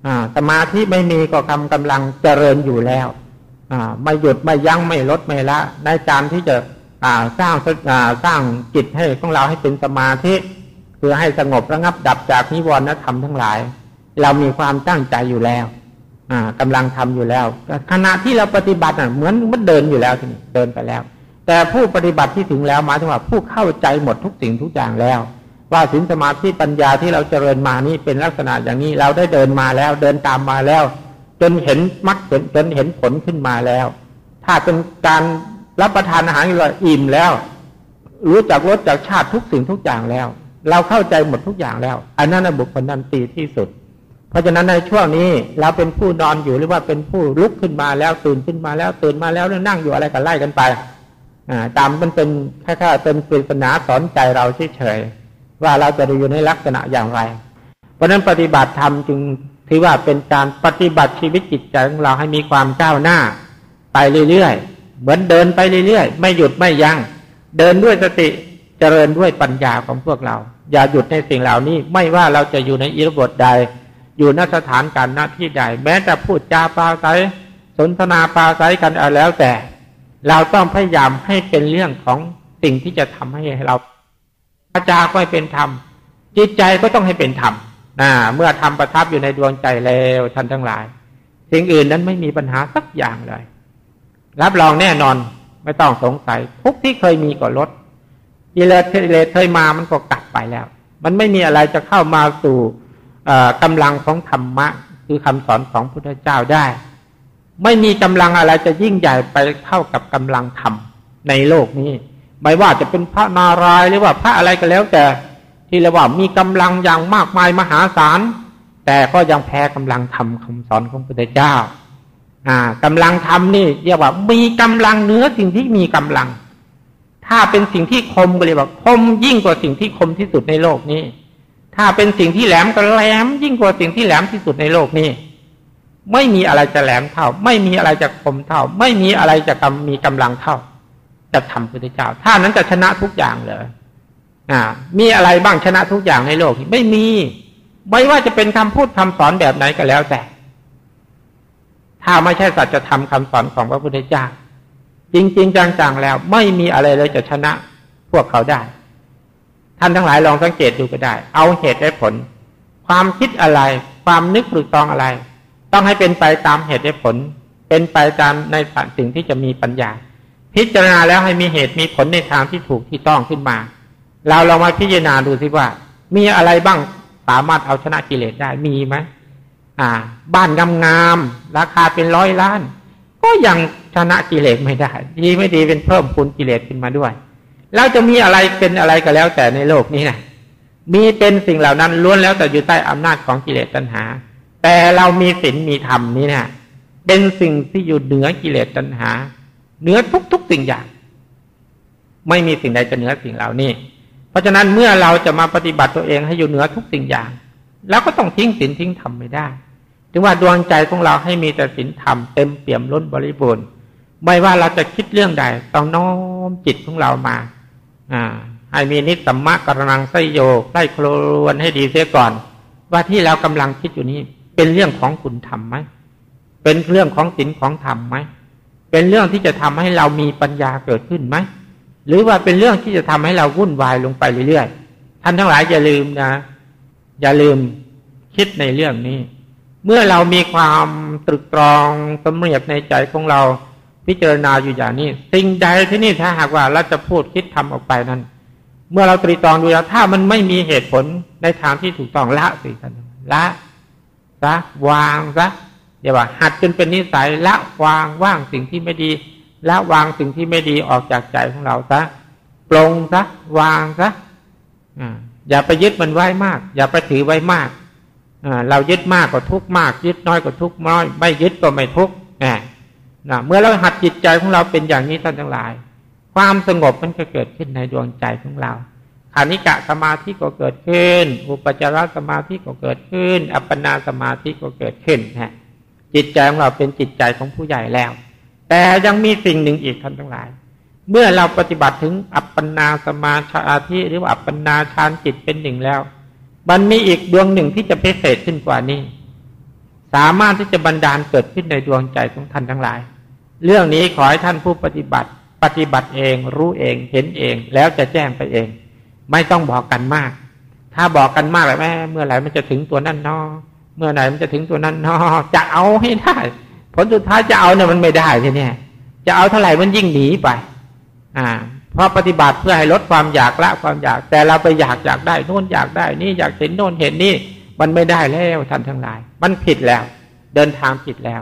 อ่าสมาธิไม่มีก็กำกำลังเจริญอยู่แล้วอ่าไม่หยุดไม่ยั้งไม่ลดไม่ละในการที่จะอ่าสร้างอ่าสร้างจิตให้ของเราให้เป็นสมาธิเพื่อให้สงบระงับดับจากนิวรณธรรมทั้งหลาย เรามีความตั้งใจอยู่แล้ว กำลังทำอยู่แล้วขณะที่เราปฏิบัติเหมือนมันเดินอยู่แล้วทีนี้เดินไปแล้ว แต่ผู้ปฏิบัติที่ถึงแล้วหมายถึงว่าผู้เข้าใจหมดทุกสิ่งทุกอย่างแล้ว ว่าสินสมาธิปัญญาที่เราเจริญมานี่เป็นลักษณะอย่างนี้เราได้เดินมาแล้วเดินตามมาแล้ว จนเห็นมรรคจนเห็นผลขึ้นมาแล้ว ถ้าเป็นการรับประทานอาหารเราอิ่มแล้ว รู้จักรสจากชาติทุกสิ่งทุกอย่างแล้ว เราเข้าใจหมดทุกอย่างแล้ว อันนั้นบุคคลนั้นตีที่สุด เพราะฉะนั้นในช่วงนี้เราเป็นผู้นอนอยู่หรือว่าเป็นผู้ลุกขึ้นมาแล้วตื่นขึ้นมาแล้วตื่นมาแล้วนั่งอยู่อะไรกันไล่กันไปตามมันเป็นแค่ๆเป็นปริศนาสอนใจเราเฉยๆว่าเราจะอยู่ในลักษณะอย่างไร เพราะนั้นปฏิบัติธรรมจึงถือว่าเป็นการปฏิบัติชีวิตจิตใจของเราให้มีความก้าวหน้า ไปเรื่อยๆเหมือนเดินไปเรื่อยๆไม่หยุดไม่ยัง้งเดินด้วยสติเจริญด้วยปัญญาของพวกเรา อย่าหยุดในสิ่งเหล่านี้ ไม่ว่าเราจะอยู่ในอิรบทใด อยู่นสถานการหน้าที่ใด แม้จะพูดจาปาใสสนทนาปาใสกันอะไรแล้วแต่ เราต้องพยายามให้เป็นเรื่องของสิ่งที่จะทำให้เราอาจาก็ให้เป็นธรรม จิตใจก็ต้องให้เป็นธรรมนะเมื่อทำประทับอยู่ในดวงใจแล้วท่านทั้งหลาย สิ่งอื่นนั้นไม่มีปัญหาสักอย่างเลย รับรองแน่นอนไม่ต้องสงสัยทุกที่เคยมีก็ลดกิเลสกิเลสเคยมามันก็กลับไปแล้ว มันไม่มีอะไรจะเข้ามาสู่ กำลังของธรรมะ คือคำสอนของพุทธเจ้าได้ ไม่มีกำลังอะไรจะยิ่งใหญ่ไปเท่ากับกำลังธรรมในโลกนี้ ไม่ว่าจะเป็นพระนารายณ์หรือว่าพระอะไรก็แล้ว แต่ที่เรียกว่ามีกำลังอย่างมากมายมหาศาลแต่ก็ยังแพ้กำลังธรรมคาสอนของพระพุทธเจ้าอ่ากำลังธรรมนี่เรียกว่ามีกำลังเนื้อสิ่งที่มีกำลัง ถ้าเป็นสิ่งที่คมก็เรียกว่าคมยิ่งกว่าสิ่งที่คมที่สุดในโลกนี้ ถ้าเป็นสิ่งที่แหลมก็แหลม ยิ่งกว่าสิ่งที่แหลมที่สุดในโลกนี้ ไม่มีอะไรจะแหลมเท่า ไม่มีอะไรจะคมเท่า ไม่มีอะไรจะกำมีกำลังเท่า จะทำพุทธเจ้า ถ้านั้นจะชนะทุกอย่างเลยอ่า มีอะไรบ้างชนะทุกอย่างในโลกไม่มี ไม่ว่าจะเป็นคำพูดคำสอนแบบไหนก็แล้วแต่ ถ้าไม่ใช่สัจธรรมคาสอนของพระพุทธเจ้าจริง ๆจังๆแล้ว ไม่มีอะไรเลยจะชนะพวกเขาได้ ท่านทั้งหลายลองสังเกตดูก็ได้ เอาเหตุและผล ความคิดอะไร ความนึกหรือตองอะไร ต้องให้เป็นไปตามเหตุและผล เป็นไปตามในสิ่งที่จะมีปัญญา พิจารณาแล้วให้มีเหตุมีผลในทางที่ถูกที่ต้องขึ้นมา เราลองมาพิจารณาดูสิว่า มีอะไรบ้างสามารถเอาชนะกิเลสได้มีไหมอ่า บ้านงามๆราคาเป็นร้อยล้าน ก็ยังชนะกิเลสไม่ได้ดีไม่ดีเป็นเพิ่มพูนกิเลสขึ้นมาด้วย เราจะมีอะไรเป็นอะไรก็แล้วแต่ในโลกนี้นะมีเป็นสิ่งเหล่านั้นล้วนแล้วแต่อยู่ใต้อำนาจของกิเลสตัณหา แต่เรามีศีลมีธรรมนี้เนี่ยเป็นสิ่งที่อยู่เหนือกิเลสตัณหา เหนือทุกๆสิ่งอย่าง ไม่มีสิ่งใดจะเหนือสิ่งเหล่านี้ เพราะฉะนั้นเมื่อเราจะมาปฏิบัติตัวเองให้อยู่เหนือทุกสิ่งอย่างเราก็ต้องทิ้งศีลทิ้งธรรมไม่ได้ถึงว่าดวงใจของเราให้มีแต่ศีลธรรมเต็มเปี่ยมล้นบริบูรณ์ไม่ว่าเราจะคิดเรื่องใดต้องน้อมจิตของเรามา ให้มีนิสสัมมะกรนังไสโยไส้โครวนให้ดีเสียก่อน ว่าที่เรากำลังคิดอยู่นี้ เป็นเรื่องของคุณธรรมไหมเป็นเรื่องของศีลของธรรมไหมเป็นเรื่องที่จะทำให้เรามีปัญญาเกิดขึ้นไหมหรือว่าเป็นเรื่องที่จะทำให้เราวุ่นวายลงไปเรื่อยๆท่านทั้งหลายอย่าลืมนะ อย่าลืมคิดในเรื่องนี้ เมื่อเรามีความตรึกตรองสำเนียบในใจของเรา พิจารณาอยู่อย่างนี้ สิ่งใดที่นี่ถ้าหากว่าเราจะพูดคิดทำออกไปนั้น เมื่อเราตรีตรองดูแล้ว ถ้ามันไม่มีเหตุผลในทางที่ถูกต้องละสิท่านละซะวางซะเดี๋ยวว่า หัดจนเป็นนิสัยละวางว่างสิ่งที่ไม่ดีละวางสิ่งที่ไม่ดีออกจากใจของเราซะปลงซะวางซะอย่าไปยึดมันไว้มาก อย่าไปถือไว้มากเรายึดมากก็ทุกมาก ยึดน้อยก็ทุกน้อย ไม่ยึดก็ไม่ทุกแนะเมื่อเราหัดจิตใจของเราเป็นอย่างนี้ท่านทั้งหลาย ความสงบมันก็เกิดขึ้นในดวงใจของเราขานิกะสมาธิก็เกิดขึ้น อุปจารสมาธิก็เกิดขึ้น อัปปนาสมาธิก็เกิดขึ้นฮะจิตใจของเราเป็นจิตใจของผู้ใหญ่แล้ว แต่ยังมีสิ่งหนึ่งอีกท่านทั้งหลาย เมื่อเราปฏิบัติถึงอัปปนาสมาธิหรือว่าอัปปนาฌานจิตเป็นหนึ่งแล้ว มันมีอีกดวงหนึ่งที่จะพิเศษขึ้นกว่านี้ สามารถที่จะบันดาลเกิดขึ้นในดวงใจของท่านทั้งหลาย เรื่องนี้ขอให้ท่านผู้ปฏิบัติ ปฏิบัติเองรู้เองเห็นเอง แล้วจะแจ้งไปเอง ไม่ต้องบอกกันมาก ถ้าบอกกันมากเลยแม่เมื่อไหร่มันจะถึงตัวนั่นนอเมื่อไหร่มันจะถึงตัวนั้นนอจะเอาให้ได้ ผลสุดท้ายจะเอาเนี่ยมันไม่ได้ทีเนี้ยจะเอาเท่าไหร่มันยิ่งหนีไป อ่าเพราะปฏิบัติเพื่อให้ลดความอยากละความอยาก แต่เราไปอยากอยากได้โน่นอยากได้ นี่อยากเห็นโน่นเห็นนี่ มันไม่ได้แล้วท่านทั้งหลาย มันผิดแล้ว เดินทางผิดแล้ว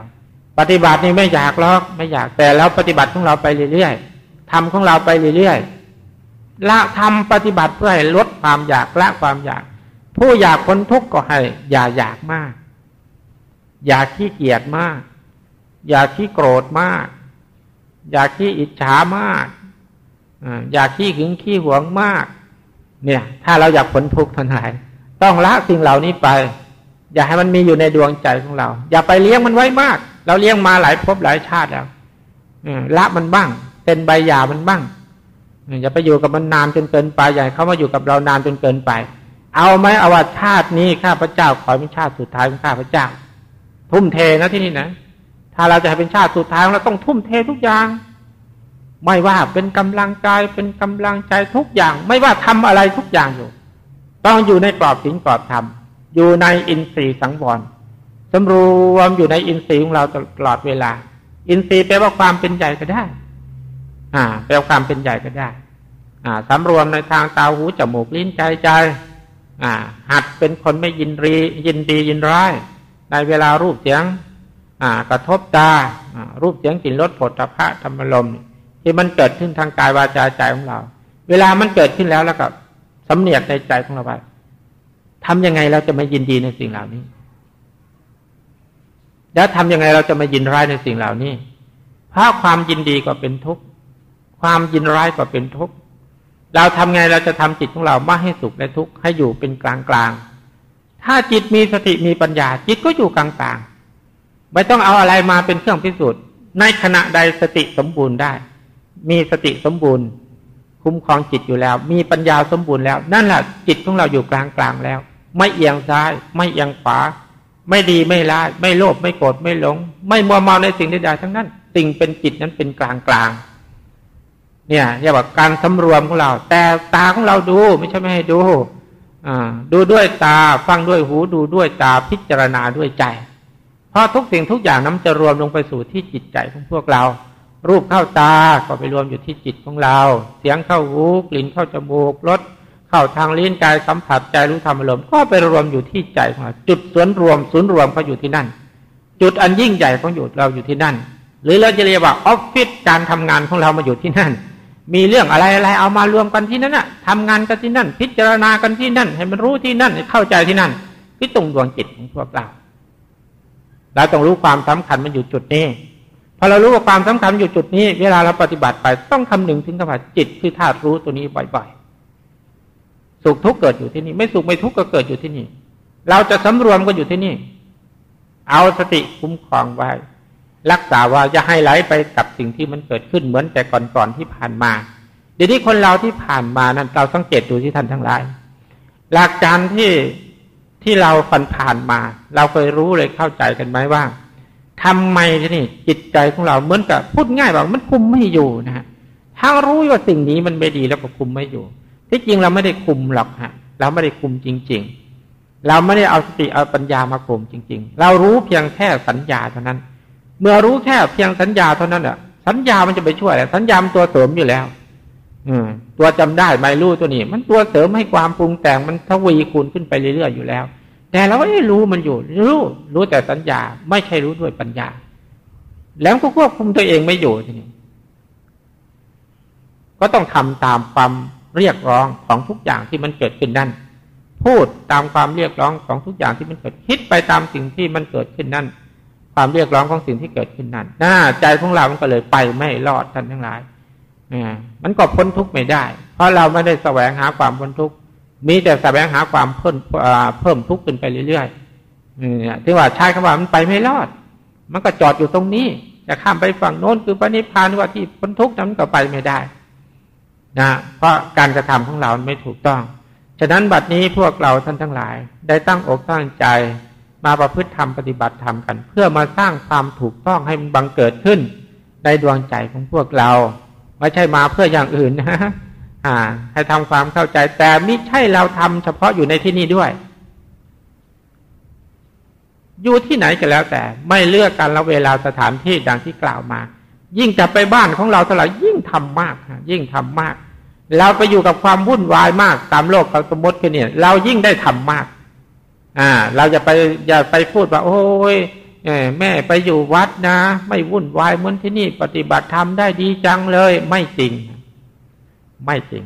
ปฏิบัตินี่ไม่อยากหรอกไม่อยากแต่แล้วปฏิบัติของเราไปเรื่อยๆทำของเราไปเรื่อยๆละทำปฏิบัติเพื่อให้ลดความอยากละความอยาก ผู้อยากพ้นทุกข์ก็ให้ อย่าอยากมาก อย่าขี้เกียจมาก อย่าขี้โกรธมาก อย่าขี้อิจฉามากอย่าขี้ขึงขี้หวงมาก เนี่ย ถ้าเราอยากพ้นทุกข์ทั้งหลายต้องละสิ่งเหล่านี้ไป อย่าให้มันมีอยู่ในดวงใจของเรา อย่าไปเลี้ยงมันไว้มาก เราเลี้ยงมาหลายภพหลายชาติแล้วละมันบ้าง เป็นใบหยามันบ้างอย่าไปอยู่กับมันนานจนเกินไปอย่าเขามาอยู่กับเรานานจนเกินไป เอาไหมเอาว่าชาตินี้ข้าพเจ้าขอเป็นชาติสุดท้ายของข้าพเจ้า ทุ่มเทนะที่นี่นะถ้าเราจะให้เป็นชาติสุดท้ายเราต้องทุ่มเททุกอย่าง ไม่ว่าเป็นกำลังกายเป็นกำลังใจทุกอย่าง ไม่ว่าทำอะไรทุกอย่างอยู่ ต้องอยู่ในกรอบศีลกรอบธรรมอยู่ในอินทรีย์สังวร สำรวมอยู่ในอินทรีย์ของเราตลอดเวลา อินทรีย์แปลว่าความเป็นใหญ่ก็ได้ อ่า แปลว่าความเป็นใหญ่ก็ได้ อ่าสำรวมในทางตาหูจมูกลิ้นใจใจ อ่า หัดเป็นคนไม่ยินรียินดียินร้ายในเวลารูปเสียง อ่า กระทบตาอ่ารูปเสียงกลิ่นรสผลพระธรรมลมที่มันเกิดขึ้นทางกายวาจาใจของเรา เวลามันเกิดขึ้นแล้วแล้วก็สำเนียกในใจของเราไปทำยังไงเราจะไม่ยินดีในสิ่งเหล่านี้ แล้วทำยังไงเราจะไม่ยินร้ายในสิ่งเหล่านี้ เพราะความยินดีก็เป็นทุกข์ ความยินร้ายก็เป็นทุกข์ เราทำไงเราจะทำจิตของเราไม่ให้สุขและทุกข์ให้อยู่เป็นกลางกลางถ้าจิตมีสติมีปัญญา จิตก็อยู่กลางกลางไม่ต้องเอาอะไรมาเป็นเครื่องพิสูจน์ ในขณะใดสติสมบูรณ์ได้ มีสติสมบูรณ์ คุ้มครองจิตอยู่แล้ว มีปัญญาสมบูรณ์แล้ว นั่นแหละจิตของเราอยู่กลางกลางแล้ว ไม่เอียงซ้าย ไม่เอียงขวา ไม่ดีไม่ร้ายไม่โลภไม่โกรธไม่หลง ไม่มัวเมาในสิ่งใดๆทั้งนั้นสิ่งเป็นจิตนั้นเป็นกลางกลางเนี่ยเรียกว่าการสำรวมของเรา แต่ตาของเราดูไม่ใช่ไม่ให้ดูดูด้วยตาฟังด้วยหูดูด้วยตาพิจารณาด้วยใจ เพราะทุกสิ่งทุกอย่างนั้นจะรวมลงไปสู่ที่จิตใจของพวกเรา รูปเข้าตาก็ไปรวมอยู่ที่จิตของเรา เสียงเข้าหูกลิ่นเข้าจมูกรส เข้าทางลิ้นกายสัมผัสใจรู้ธรรมอารมณ์ก็ไปรวมอยู่ที่ใจของเราจุดส่วนรวมศูนย์รวมเขาอยู่ที่นั่น จุดอันยิ่งใหญ่ของอยู่เราอยู่ที่นั่น หรือเราจะเรียกว่าออฟฟิศการทำงานของเรามาอยู่ที่นั่น มีเรื่องอะไรอะไรเอามารวมกันที่นั่นน่ะทำงานกันที่นั่น พิจารณากันที่นั่น ให้มันรู้ที่นั่นให้เข้าใจที่นั่นพิตรงดวงจิตของพวกเราเราต้องรู้ความสำคัญมันอยู่จุดนี้พอเรารู้ว่าความสำคัญอยู่จุดนี้ เวลาเราปฏิบัติไปต้องคำหนึ่งถึงคำว่าจิตคือธาตุรู้ตัวนี้บ่อยๆ สุขทุกข์เกิดอยู่ที่นี่ ไม่สุขไม่ทุกข์ก็เกิดอยู่ที่นี่ เราจะสำรวมก็อยู่ที่นี่ เอาสติคุ้มครองไว้ รักษาว่าจะให้ไหลไปกับสิ่งที่มันเกิดขึ้นเหมือนแต่ก่อนๆที่ผ่านมา เดี๋ยวนี้คนเราที่ผ่านมานั้นเราสังเกตดูที่ท่านทั้งหลายหลักการที่ที่เราผ่านผ่านมา เราเคยรู้เลยเข้าใจกันไหมว่าทำไมที่นี่จิตใจของเราเหมือนกับพูดง่ายว่ามันคุมไม่อยู่นะฮะถ้ารู้ว่าสิ่งนี้มันไม่ดีแล้วก็คุมไม่อยู่ ที่จริงเราไม่ได้คุมหรอกฮะ เราไม่ได้คุมจริง ๆ เราไม่ได้เอาสติเอาปัญญามาคุมจริง ๆ เรารู้เพียงแค่สัญญาเท่านั้น เมื่อรู้แค่เพียงสัญญาเท่านั้นอะ สัญญามันจะไปช่วยอะไรสัญญามันตัวเสริมอยู่แล้ว อืม ตัวจำได้ไม่รู้ตัวนี้ มันตัวเสริมให้ความปรุงแต่งมันทวีคูณขึ้นไปเรื่อยๆอยู่แล้ว แต่เราไม่รู้มันอยู่ รู้ รู้แต่สัญญาไม่ใช่รู้ด้วยปัญญา แล้วก็ควบคุมตัวเองไม่อยู่ทีนี้ก็ต้องทำตามความ เรียกร้องของทุกอย่างที่มันเกิดขึ้นนั่น พูดตามความเรียกร้องของทุกอย่างที่มันเกิดคิดไปตามสิ่งที่มันเกิดขึ้นนั่น ความเรียกร้องของสิ่งที่เกิดขึ้นนั่นหน้าใจของเรา มันก็เลยไปไม่รอดท่านทั้งหลายมันก็พ้นทุกข์ไม่ได้ เพราะเราไม่ได้แสวงหาความพ้นทุกข์มีแต่แสวงหาความเพิ่มเพิ่มทุกข์ขึ้นไปเรื่อยๆเนี่ยที่ว่าใช้คำว่ามันไปไม่รอด มันก็จอดอยู่ตรงนี้จะข้ามไปฝั่งโน้นคือปณิพานว่าที่พ้นทุกข์นั้นก็ไปไม่ได้ นะเพราะการกระทำของเราไม่ถูกต้อง ฉะนั้นบัดนี้พวกเราท่านทั้งหลาย ได้ตั้งอกตั้งใจ มาประพฤติธรรมปฏิบัติธรรมกัน เพื่อมาสร้างความถูกต้องให้มันบังเกิดขึ้น ในดวงใจของพวกเรา ไม่ใช่มาเพื่ออย่างอื่นนะ่า ให้ทำความเข้าใจแต่ไม่ใช่เราทำเฉพาะอยู่ในที่นี่ด้วย อยู่ที่ไหนก็แล้วแต่ ไม่เลือกการละเวลาสถานที่ดังที่กล่าวมา ยิ่งจะไปบ้านของเราเท่าไหร่ยิ่งทำมากยิ่งทำมาก เราไปอยู่กับความวุ่นวายมากตามโลกเขาสมมติกันเนี่ย เรายิ่งได้ทำมาก อ่า เราจะไปอย่าไปพูดว่า โอ้ยแม่ไปอยู่วัดนะ ไม่วุ่นวายเหมือนที่นี่ปฏิบัติธรรมได้ดีจังเลย ไม่จริง ไม่จริง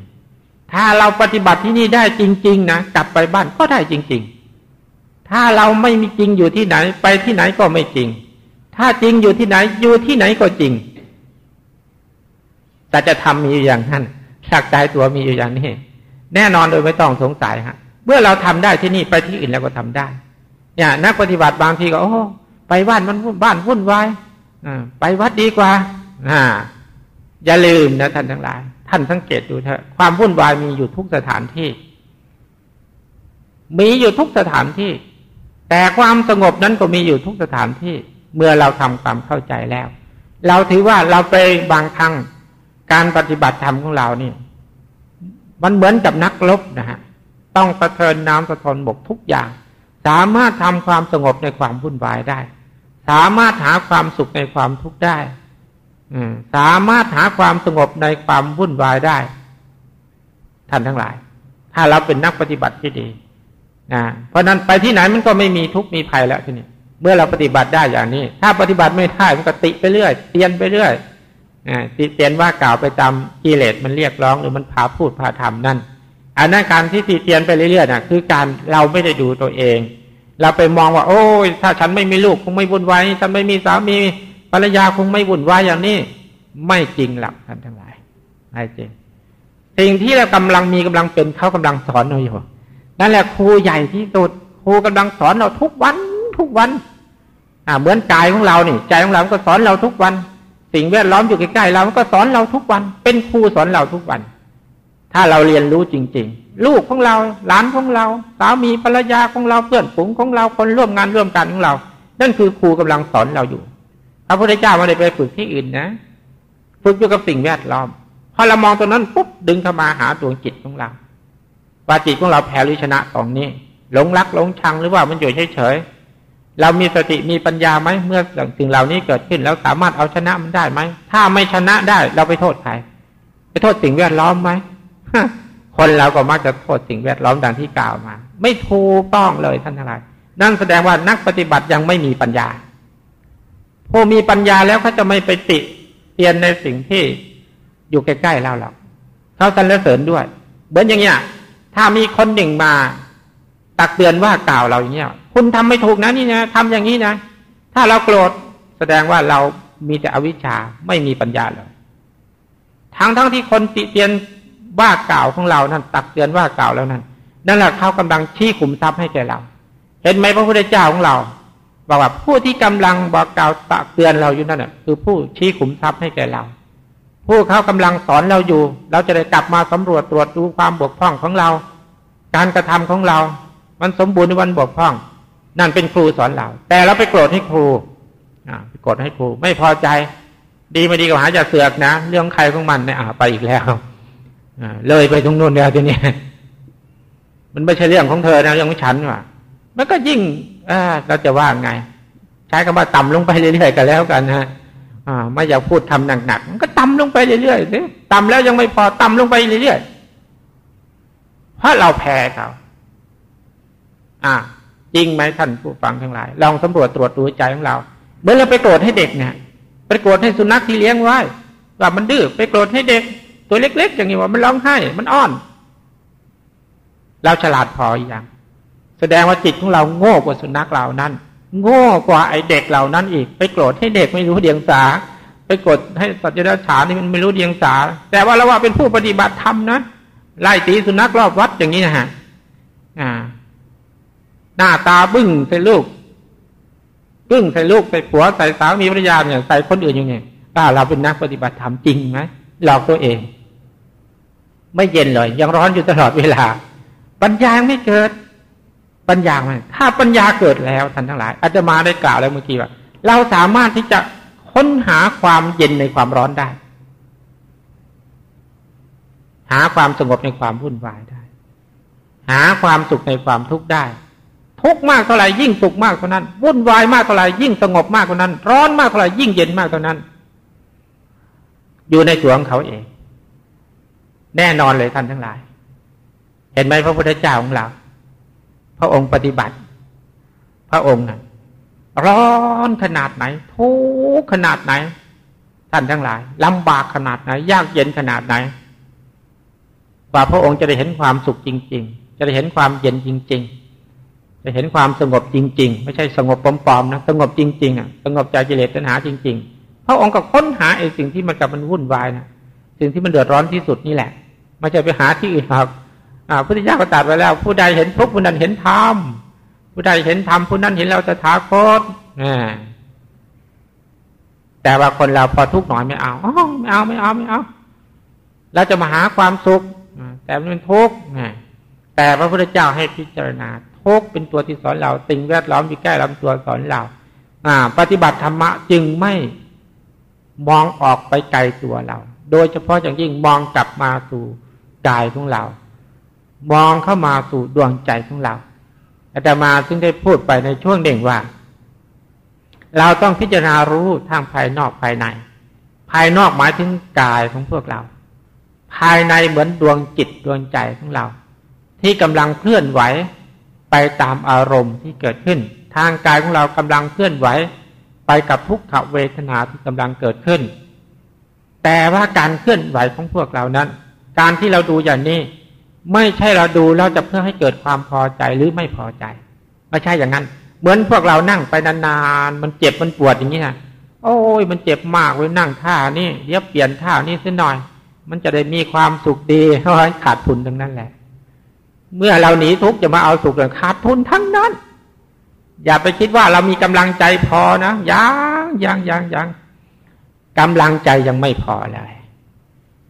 ถ้าเราปฏิบัติที่นี่ได้จริง ๆ นะกลับไปบ้านก็ได้จริง ๆ ถ้าเราไม่มีจริงอยู่ที่ไหน ไปที่ไหนก็ไม่จริง ถ้าจริงอยู่ที่ไหนอยู่ที่ไหนก็จริง แต่จะทำมีอย่างนั้น สักใจตัวมีอยู่อย่างนี้ แน่นอนโดยไม่ต้องสงสัยฮะ เมื่อเราทำได้ที่นี่ไปที่อื่นแล้วก็ทำได้ เนี่ย นักปฏิบัติบางทีก็โอ้ไปบ้านมันบ้านวุ่นวายไปวัดดีกว่าอ่า อย่าลืมนะท่านทั้งหลาย ท่านสังเกตดูเถอะความวุ่นวายมีอยู่ทุกสถานที่ มีอยู่ทุกสถานที่ แต่ความสงบนั้นก็มีอยู่ทุกสถานที่ เมื่อเราทำความเข้าใจแล้ว เราถือว่าเราไปบางครั้ง การปฏิบัติธรรมของเราเนี่ยมันเหมือนกับนักรบนะฮะต้องสะเทินน้ำสะทนบกทุกอย่าง สามารถทำความสงบในความวุ่นวายได้ สามารถหาความสุขในความทุกข์ได้สามารถหาความสงบในความวุ่นวายได้ ท่านทั้งหลาย ถ้าเราเป็นนักปฏิบัติที่ดีนะเพราะนั้นไปที่ไหนมันก็ไม่มีทุกข์มีภัยแล้วทีนี้เมื่อเราปฏิบัติได้อย่างนี้ ถ้าปฏิบัติไม่ได้มันก็ติไปเรื่อยเตียนไปเรื่อย ติเตียนว่ากล่าวไปตามกิเลสมันเรียกร้องหรือมันพาพูดพาทำนั่นอันนั้นการที่ติเตียนไปเรื่อยๆนะคือการเราไม่ได้ดูตัวเอง เราไปมองว่า โอ้ยถ้าฉันไม่มีลูกคงไม่วุ่นวายฉันไม่มีสามีภรรยาคงไม่วุ่นวายอย่างนี้ ไม่จริงหลักท่านทั้งหลายไม่จริงสิ่งที่เรากำลังมีกำลังเป็นเขากำลังสอนเราอยู่นั่นแหละครูใหญ่ที่สุดครูกำลังสอนเราทุกวันทุกวัน อ่าเหมือนกายของเรานี่ใจของเราก็สอนเราทุกวัน สิ่งแวดล้อมอยู่ใกล้ๆเรามันก็สอนเราทุกวัน เป็นครูสอนเราทุกวัน ถ้าเราเรียนรู้จริง ๆ ลูกของเราหลานของเรา สามีภรรยาของเราเพื่อนฝูงของเราคนร่วมงานร่วมกันของเรา นั่นคือครูกำลังสอนเราอยู่พระพุทธเจ้าไม่ได้ไปฝึกที่อื่นนะ ฝึกอยู่กับสิ่งแวดล้อมพอเรามองตรงนั้นปุ๊บดึงเข้ามาหาดวงจิตของเราว่าจิตของเราแพ้หรือชนะตรงนี้ หลงรักหลงชังหรือว่ามันอยู่เฉย เรามีสติมีปัญญาไหมเมื่อสิ่งเหล่านี้เกิดขึ้น แล้วสามารถเอาชนะมันได้ไหม ถ้าไม่ชนะได้ เราไปโทษใครไปโทษสิ่งแวดล้อมไหมคนเราก็มักจะโทษสิ่งแวดล้อมดังที่กล่าวมา ไม่ถูกต้องเลยท่านทั้งหลายนั่นแสดงว่านักปฏิบัติยังไม่มีปัญญา ผู้มีปัญญาแล้วเขาจะไม่ไปติเตียนในสิ่งที่อยู่ใกล้ๆเราหรอกเขาสรรเสริญด้วยเหมือนอย่างเงี้ยถ้ามีคนหนึ่งมา ตักเตือนว่ากล่าวเราอย่างเงี้ย คุณทำไม่ถูกนะนี่นะทำอย่างนี้นะ ถ้าเราโกรธแสดงว่าเรามีแต่อวิชชาไม่มีปัญญาเลยทั้งทั้งที่คนติเตียนว่ากล่าวของเรานั่นตักเตือนว่ากล่าวแล้วนั่นนั่นแหละเขากำลังชี้ขุมทรัพย์ให้แก่เรา เห็นไหมพระพุทธเจ้าของเราบอกว่าผู้ที่กำลังบอกกล่าวตักเตือนเราอยู่นั่นน่ะคือผู้ชี้ขุมทรัพย์ให้แก่เรา ผู้เขากำลังสอนเราอยู่ เราจะได้กลับมาสำรวจตรวจดูความบกพร่องของเรา การกระทำของเรา มันสมบูรณ์ในวันบกพร่อง นั่นเป็นครูสอนเรา แต่เราไปโกรธให้ครูไปโกรธให้ครู ไม่พอใจ ดีไม่ดีก็หาจะเสือกนะ เรื่องใครของมันเนี่ยอ่าไปอีกแล้วอ่าเลยไปตรงนู้นแล้วทีนี้มันไม่ใช่เรื่องของเธอนะเรื่องของฉันว่ะมันก็ยิ่งอ่าเราจะว่าไง ใช้คำว่าต่ำลงไปเรื่อยๆกันแล้วกันฮะอ่าไม่อยากพูดทำหนักๆมันก็ต่ำลงไปเรื่อยๆสิต่ำแล้วยังไม่พอต่ำลงไปเรื่อยๆเพราะเราแพ้เขาอ่า จริงไหมท่านผู้ฟังทั้งหลายลองสำรวจตรวจดูใจของเราเมื่อเราไปโกรธให้เด็กเนี่ยไปโกรธให้สุนัขที่เลี้ยงไว้ว่ามันดื้อไปโกรธให้เด็ก ตัวเล็ก ๆ อย่างนี้ว่ามันร้องไห้ มันอ้อน เราฉลาดพออย่างแสดงว่าจิตของเราโง่กว่าสุนัขเหล่านั้น โง่กว่าไอเด็กเหล่านั้นอีก ไปโกรธให้เด็กไม่รู้เดียงสา ไปโกรธให้สัตว์เดรัจฉานนี่มันไม่รู้เดียงสา แต่ว่าเราว่าเป็นผู้ปฏิบัติธรรมนะไล่ตีสุนัขรอบวัดอย่างนี้นะฮะอ่า หน้าตาบึ้งใส่ลูก บึ้งใส่ลูกใส่ผัวใส่สามีภรรยาเนี่ยใส่คนอื่นอย่างไงถ้าเราเป็นนักปฏิบัติธรรมจริงไหมหลอกตัวเอง ไม่เย็นเลย ยังร้อนอยู่ตลอดเวลา ปัญญาไม่เกิด ปัญญาไหมถ้าปัญญาเกิดแล้วท่านทั้งหลายอาจจะมาได้กล่าวแล้วเมื่อกี้ว่า เราสามารถที่จะค้นหาความเย็นในความร้อนได้ หาความสงบในความวุ่นวายได้ หาความสุขในความทุกข์ได้ ทุกมากเท่าไหร่ยิ่งสุขมากเท่านั้น วุ่นวายมากเท่าไหร่ยิ่งสงบมากเท่านั้น ร้อนมากเท่าไหร่ยิ่งเย็นมากเท่านั้น อยู่ในตัวของเขาเอง แน่นอนเลยท่านทั้งหลาย เห็นไหมพระพุทธเจ้าของเรา พระองค์ปฏิบัติ พระองค์นะร้อนขนาดไหน ทุกขนาดไหน ท่านทั้งหลายลำบากขนาดไหน ยากเย็นขนาดไหนว่าพระองค์จะได้เห็นความสุขจริง ๆ จะได้เห็นความเย็นจริง ๆ จะเห็นความสงบจริง ๆ ไม่ใช่สงบปลอมๆนะสงบจริงๆอะสงบจากกิเลสตัณหาจริงๆพระองค์ก็ค้นหาไอ้สิ่งที่มันกับมันวุ่นวายนะสิ่งที่มันเดือดร้อนที่สุดนี่แหละไม่ใช่ไปหาที่อื่นครับอ่าพุทธเจ้าก็ตรัสไว้แล้ว ผู้ใดเห็นทุกข์ผู้นั้นเห็นธรรมผู้ใดเห็นธรรมผู้นั้นเห็นเราจะถาคตแต่ว่าคนเราพอทุกข์หน่อยไม่เอาไม่เอาไม่เอาไม่เอาเราจะมาหาความสุขแต่มันเป็นทุกข์แต่พระพุทธเจ้าให้พิจารณา ทุกเป็นตัวที่สอนเราสิ่งแวดล้อมที่ใกล้ลำตัวสอนเราปฏิบัติธรรมะจึงไม่มองออกไปไกลตัวเรา โดยเฉพาะอย่างยิ่งมองกลับมาสู่กายของเรา มองเข้ามาสู่ดวงใจของเราอาตมาซึ่งได้พูดไปในช่วงเด่งว่า เราต้องพิจารณารู้ทางภายนอกภายใน ภายนอกหมายถึงกายของพวกเรา ภายในเหมือนดวงจิตดวงใจของเรา ที่กำลังเคลื่อนไหว ไปตามอารมณ์ที่เกิดขึ้น ทางกายของเรากำลังเคลื่อนไหว ไปกับทุกขเวทนาที่กำลังเกิดขึ้น แต่ว่าการเคลื่อนไหวของพวกเรานั้น การที่เราดูอย่างนี้ ไม่ใช่เราดูเราจะเพื่อให้เกิดความพอใจหรือไม่พอใจไม่ใช่อย่างนั้น เหมือนพวกเรานั่งไปนานๆมันเจ็บมันปวดอย่างนี้นะโอ้ยมันเจ็บมากเลยนั่งท่านี่เดี๋ยวเปลี่ยนท่านี่สักหน่อย มันจะได้มีความสุขดีเพราะขาดทุนทั้งนั้นแหละ เมื่อเราหนีทุกข์จะมาเอาสุขขาดทุนทั้งนั้น อย่าไปคิดว่าเรามีกำลังใจพอนะยังยังยังยังกำลังใจยังไม่พอเลย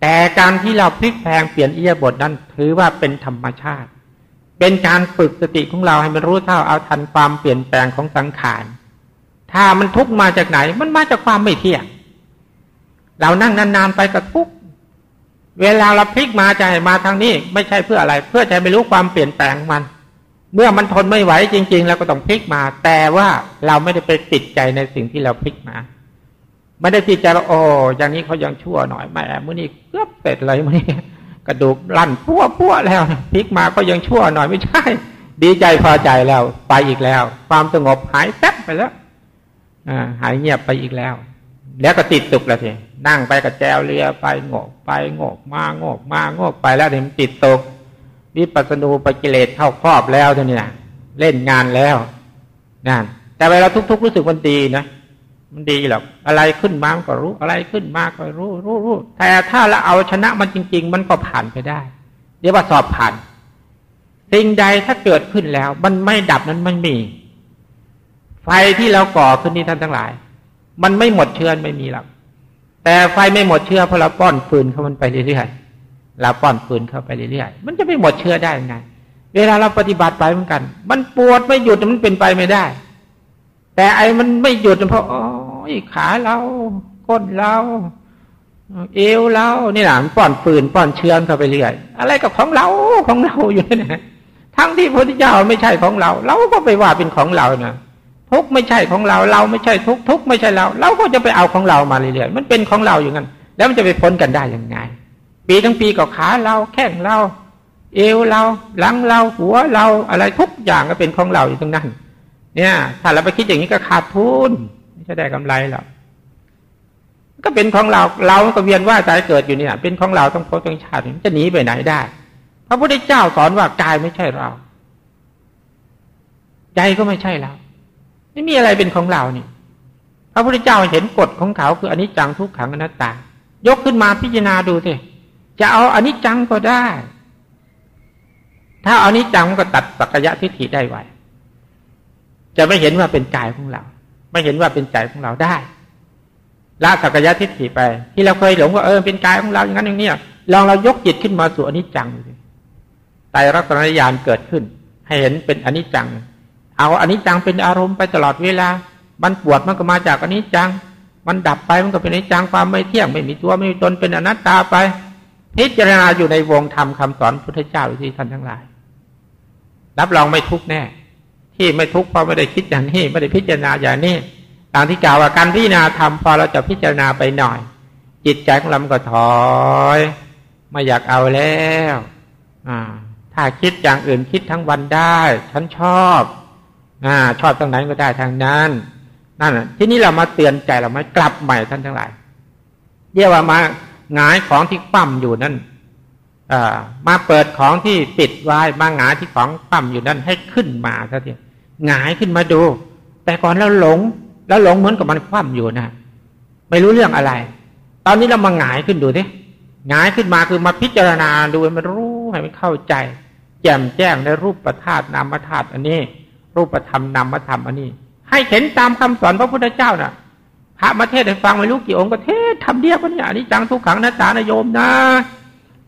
แต่การที่เราพลิกแพงเปลี่ยนอียบทนั้น ถือว่าเป็นธรรมชาติ เป็นการฝึกสติของเราให้มันรู้เท่าเอาทันความเปลี่ยนแปลงของสังขาร ถ้ามันทุกข์มาจากไหน มันมาจากความไม่เที่ยง เรานั่งนานๆไปกับทุกข์ เวลาเราพลิกมาใจมาทางนี้ ไม่ใช่เพื่ออะไร เพื่อจะไปรู้ความเปลี่ยนแปลงมัน เมื่อมันทนไม่ไหวจริงๆเราก็ต้องพลิกมา แต่ว่าเราไม่ได้ไปติดใจในสิ่งที่เราพลิกมาไม่ได้ติดใจว่าโอ้อย่างนี้เขายังชั่วหน่อยแม่มื่อนี้เกือบเสร็จเลยมื่อนี้กระดูกลั่นพัวพัวแล้วพลิกมาก็ยังชั่วหน่อยไม่ใช่ ดีใจพอใจแล้ว ไปอีกแล้ว ความสงบหายแป๊บไปแล้วอ่าหายเงียบไปอีกแล้ว แล้วก็ติดตุกแล้วทีนั่งไปกับแจวเรือไปโงกไปโงกมาโงกมาโงกไปแล้วเนี่ยมันติดตกวิปัสสนูปกิเลสเข้าครอบแล้วทีนี้นะเล่นงานแล้วนั่นแต่เวลาทุกๆรู้สึกมันดีนะมันดีหรอกอะไรขึ้นมามันก็รู้ อะไรขึ้นมาก็รู้รู้รู้แต่ถ้าเราเอาชนะมันจริง ๆ มันก็ผ่านไปได้ เรียกว่าสอบผ่านสิ่งใดถ้าเกิดขึ้นแล้ว มันไม่ดับนั้นมันมี ไฟที่เราก่อขึ้นนี้ท่านทั้งหลาย มันไม่หมดเชื้อไม่มีหรอกแต่ไฟไม่หมดเชื้อเพราะเราป้อนฟืนเข้ามันไปเรื่อยๆเราป้อนฟืนเข้าไปเรื่อยๆมันจะไม่หมดเชื้อได้ยังไงเวลาเราปฏิบัติไปเหมือนกัน มันปวดไม่หยุดมันเป็นไปไม่ได้ แต่ไอ้มันไม่หยุดเพราะอ๋อขาเราก้นเราเอวเรานี่หละป้อนฟืนป้อนเชื้อเข้าไปเรื่อยอะไรกับของเราของเราอยู่นี่ทั้งที่พระพุทธเจ้าไม่ใช่ของเรา เราก็ไปว่าเป็นของเราเนะ ทุกไม่ใช่ของเรา เราไม่ใช่ทุกทุกไม่ใช่เรา เราก็จะไปเอาของเรามาเรื่อยๆมันเป็นของเราอย่างนั้น แล้วมันจะไปพ้นกันได้ยังไง ปีทั้งปีก็ขาเราแข้งเรา เอวเราหลังเราหัวเราอะไรทุกอย่างก็เป็นของเราอยู่ตรงนั้น เนี่ย ถ้าเราไปคิดอย่างนี้ก็ขาดทุนไม่ใช่ได้กำไรหรอกก็เป็นของเราเราก็เวียนว่าใจเกิดอยู่เนี่ย เป็นของเราต้องพบต้องชาติจะหนีไปไหนได้พระพุทธเจ้าสอนว่ากายไม่ใช่เรา ใจก็ไม่ใช่เรา ไม่มีอะไรเป็นของเราเนี่ยพระพุทธเจ้าเห็นกฎของเขาคืออนิจจังทุกขังอนัตตา ยกขึ้นมาพิจารณาดูสิจะเอาอนิจจังก็ได้ ถ้าเอาอนิจจังมันก็ตัดสักยะทิฏฐิได้ไวจะไม่เห็นว่าเป็นกายของเรา ไม่เห็นว่าเป็นใจของเราได้ละสักยะทิฏฐิไป ที่เราเคยหลงว่าเออเป็นกายของเราอย่างนั้นอย่างนี้ลองเรายกจิตขึ้นมาสู่อนิจจังดูไตรรัตนญาณเกิดขึ้น ให้เห็นเป็นอนิจจัง เอาอันนี้จังเป็นอารมณ์ไปตลอดเวลา มันปวดมันก็มาจากอันนี้จัง มันดับไปมันก็เป็นอนิจจังความไม่เที่ยงไม่มีตัวไม่มีตนเป็นอนัตตาไป พิจารณาอยู่ในวงธรรมคาสอนพุทธเจ้าที่ท่านทั้งหลาย รับรองไม่ทุกแน่ ที่ไม่ทุกเพราะไม่ได้คิดอย่างนี้ไม่ได้พิจารณาอย่างนี้ตามที่กล่าวว่าการพิจารณาธรรมพอเราจะพิจารณาไปหน่อย จิตใจของเราก็ถอยไม่อยากเอาแล้ว อ่า ถ้าคิดอย่างอื่นคิดทั้งวันได้ ฉันชอบ อ่า ชอบตรงไหนก็ได้ทางนั้นนั่นทีนี้เรามาเตือนใจเราไม่กลับใหม่ท่านทั้งหลายเรียกว่ามาหงายของที่ปั้มอยู่นั่นมาเปิดของที่ปิดไว้มาหงายที่ของปั้มอยู่นั่นให้ขึ้นมาซะทีหงายขึ้นมาดู แต่ก่อนเราหลง แล้วหลงเหมือนกับมันคว่ำอยู่นะไม่รู้เรื่องอะไร ตอนนี้เรามาหงายขึ้นดูสิหงายขึ้นมาคือมาพิจารณาดูให้มันรู้ให้มันเข้าใจ แจ่มแจ้งในรูปประธาตนามธาตุอันนี้ รูปธรรมนามธรรมอันนี้ ให้เห็นตามคำสอนพระพุทธเจ้าน่ะพระมาเทศให้ฟังไม่รู้กี่องค์ก็เทศทำเดียวกันเนี่ยอันนี้จังทุกขังนาตานโยมนะ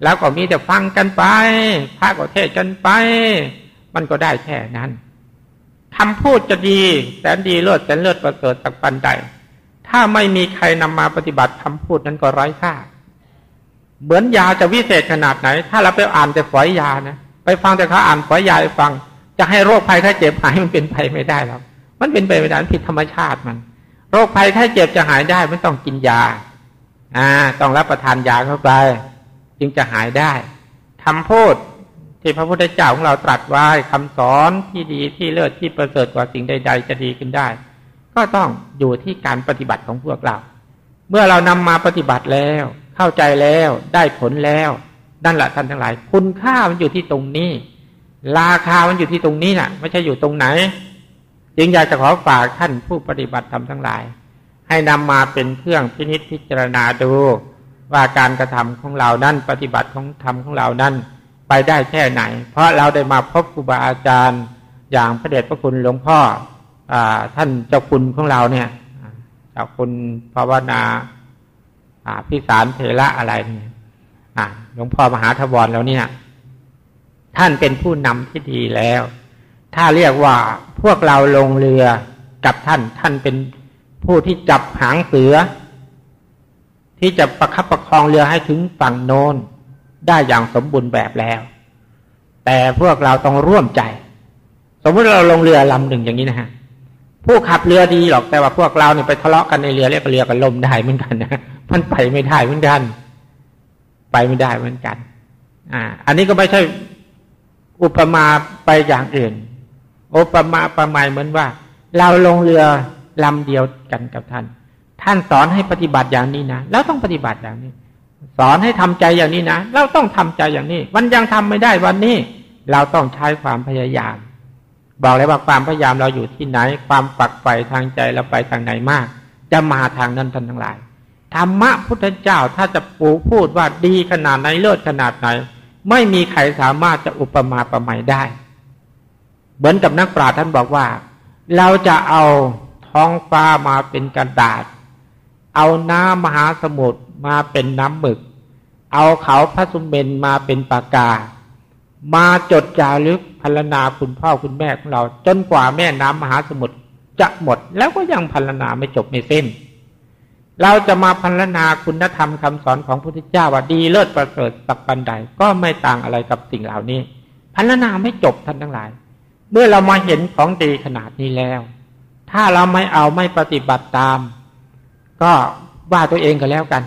แล้วก็มีแต่ฟังกันไป พระก็เทศกันไป มันก็ได้แค่นั้นคำพูดจะดีแสนดีเลิศแสนเลิศประเสริฐสักปันใด ถ้าไม่มีใครนำมาปฏิบัติคำพูดนั้นก็ไร้ค่า เหมือนยาจะวิเศษขนาดไหน ถ้าเราไปอ่านแต่ฝอยยานะ ไปฟังแต่เขาอ่านฝอยยาไปฟัง จะให้โรคภัยไข้เจ็บหายมันเป็นไปไม่ได้หรอกมันเป็นไปไม่ได้ผิดธรรมชาติมัน โรคภัยไข้เจ็บจะหายได้ไม่ต้องกินยา อ่า ต้องรับประทานยาเข้าไป จึงจะหายได้คำพูดที่พระพุทธเจ้าของเราตรัสไว้คำสอนที่ดีที่เลิศที่ประเสริฐกว่าสิ่งใด ๆ จะดีขึ้นได้ ก็ต้องอยู่ที่การปฏิบัติของพวกเรา เมื่อเรานำมาปฏิบัติแล้ว เข้าใจแล้วได้ผลแล้วนั่นแหละท่านทั้งหลาย คุณค่ามันอยู่ที่ตรงนี้ ราคามันอยู่ที่ตรงนี้น่ะ ไม่ใช่อยู่ตรงไหน จึงอยากจะขอฝากท่านผู้ปฏิบัติธรรมทั้งหลาย ให้นำมาเป็นเครื่องพินิจพิจารณาดู ว่าการกระทำของเรานั้นปฏิบัติของธรรมของเรานั้นไปได้แค่ไหน เพราะเราได้มาพบครูบาอาจารย์ อย่างพระเดชพระคุณหลวงพ่ออท่านเจ้าคุณของเราเนี่ยเจ้าคุณภาวนาพิสารเทระอะไรเนี่ยหลวงพ่อมหาทวรแล้วเนี่ย ท่านเป็นผู้นำที่ดีแล้ว ถ้าเรียกว่าพวกเราลงเรือกับท่านท่านเป็นผู้ที่จับหางเสือ ที่จะประคับประคองเรือให้ถึงฝั่งโน้นได้อย่างสมบูรณ์แบบแล้ว แต่พวกเราต้องร่วมใจ สมมติเราลงเรือลำหนึ่งอย่างนี้นะฮะผู้ขับเรือดีหรอกแต่ว่าพวกเราเนี่ยไปทะเลาะกันในเรือเรียกเรือกันลมได้เหมือนกันนะมันไปไม่ได้เหมือนกัน ไปไม่ได้เหมือนกัน อ่า อันนี้ก็ไม่ใช่ อุปมาไปอย่างอื่น อุปมาประมาณเหมือนว่า เราลงเรือลำเดียวกันกับท่าน ท่านสอนให้ปฏิบัติอย่างนี้นะแล้วต้องปฏิบัติอย่างนี้ สอนให้ทำใจอย่างนี้นะเราต้องทำใจอย่างนี้ วันยังทำไม่ได้วันนี้ เราต้องใช้ความพยายาม บอกเลยว่าความพยายามเราอยู่ที่ไหน ความฝักใฝ่ทางใจเราไปทางไหนมาก จะมาทางนั้นท่านทั้งหลายธรรมะพุทธเจ้าถ้าจะปูพูดว่าดีขนาดไหนเลิศขนาดไหน ไม่มีใครสามารถจะอุปมาประไมยได้ เหมือนกับนักปราชญ์ท่านบอกว่า เราจะเอาท้องฟ้ามาเป็นกระดาษ เอาน้ำมหาสมุทรมาเป็นน้ำหมึก เอาเขาพระสุเมนมาเป็นปากกา มาจดจารึกพรรณนาคุณพ่อคุณแม่ของเรา จนกว่าแม่น้ำมหาสมุทรจะหมดแล้วก็ยังพรรณนาไม่จบไม่สิ้น เราจะมาพรรนาคุณธรรมคำสอนของพระพุทธเจ้าว่าดีเลิศประเสริฐสักปันใดก็ไม่ต่างอะไรกับสิ่งเหล่านี้พรรนาไม่จบท่านทั้งหลาย เมื่อเรามาเห็นของดีขนาดนี้แล้ว ถ้าเราไม่เอาไม่ปฏิบัติตาม ก็ว่าตัวเองก็แล้วกัน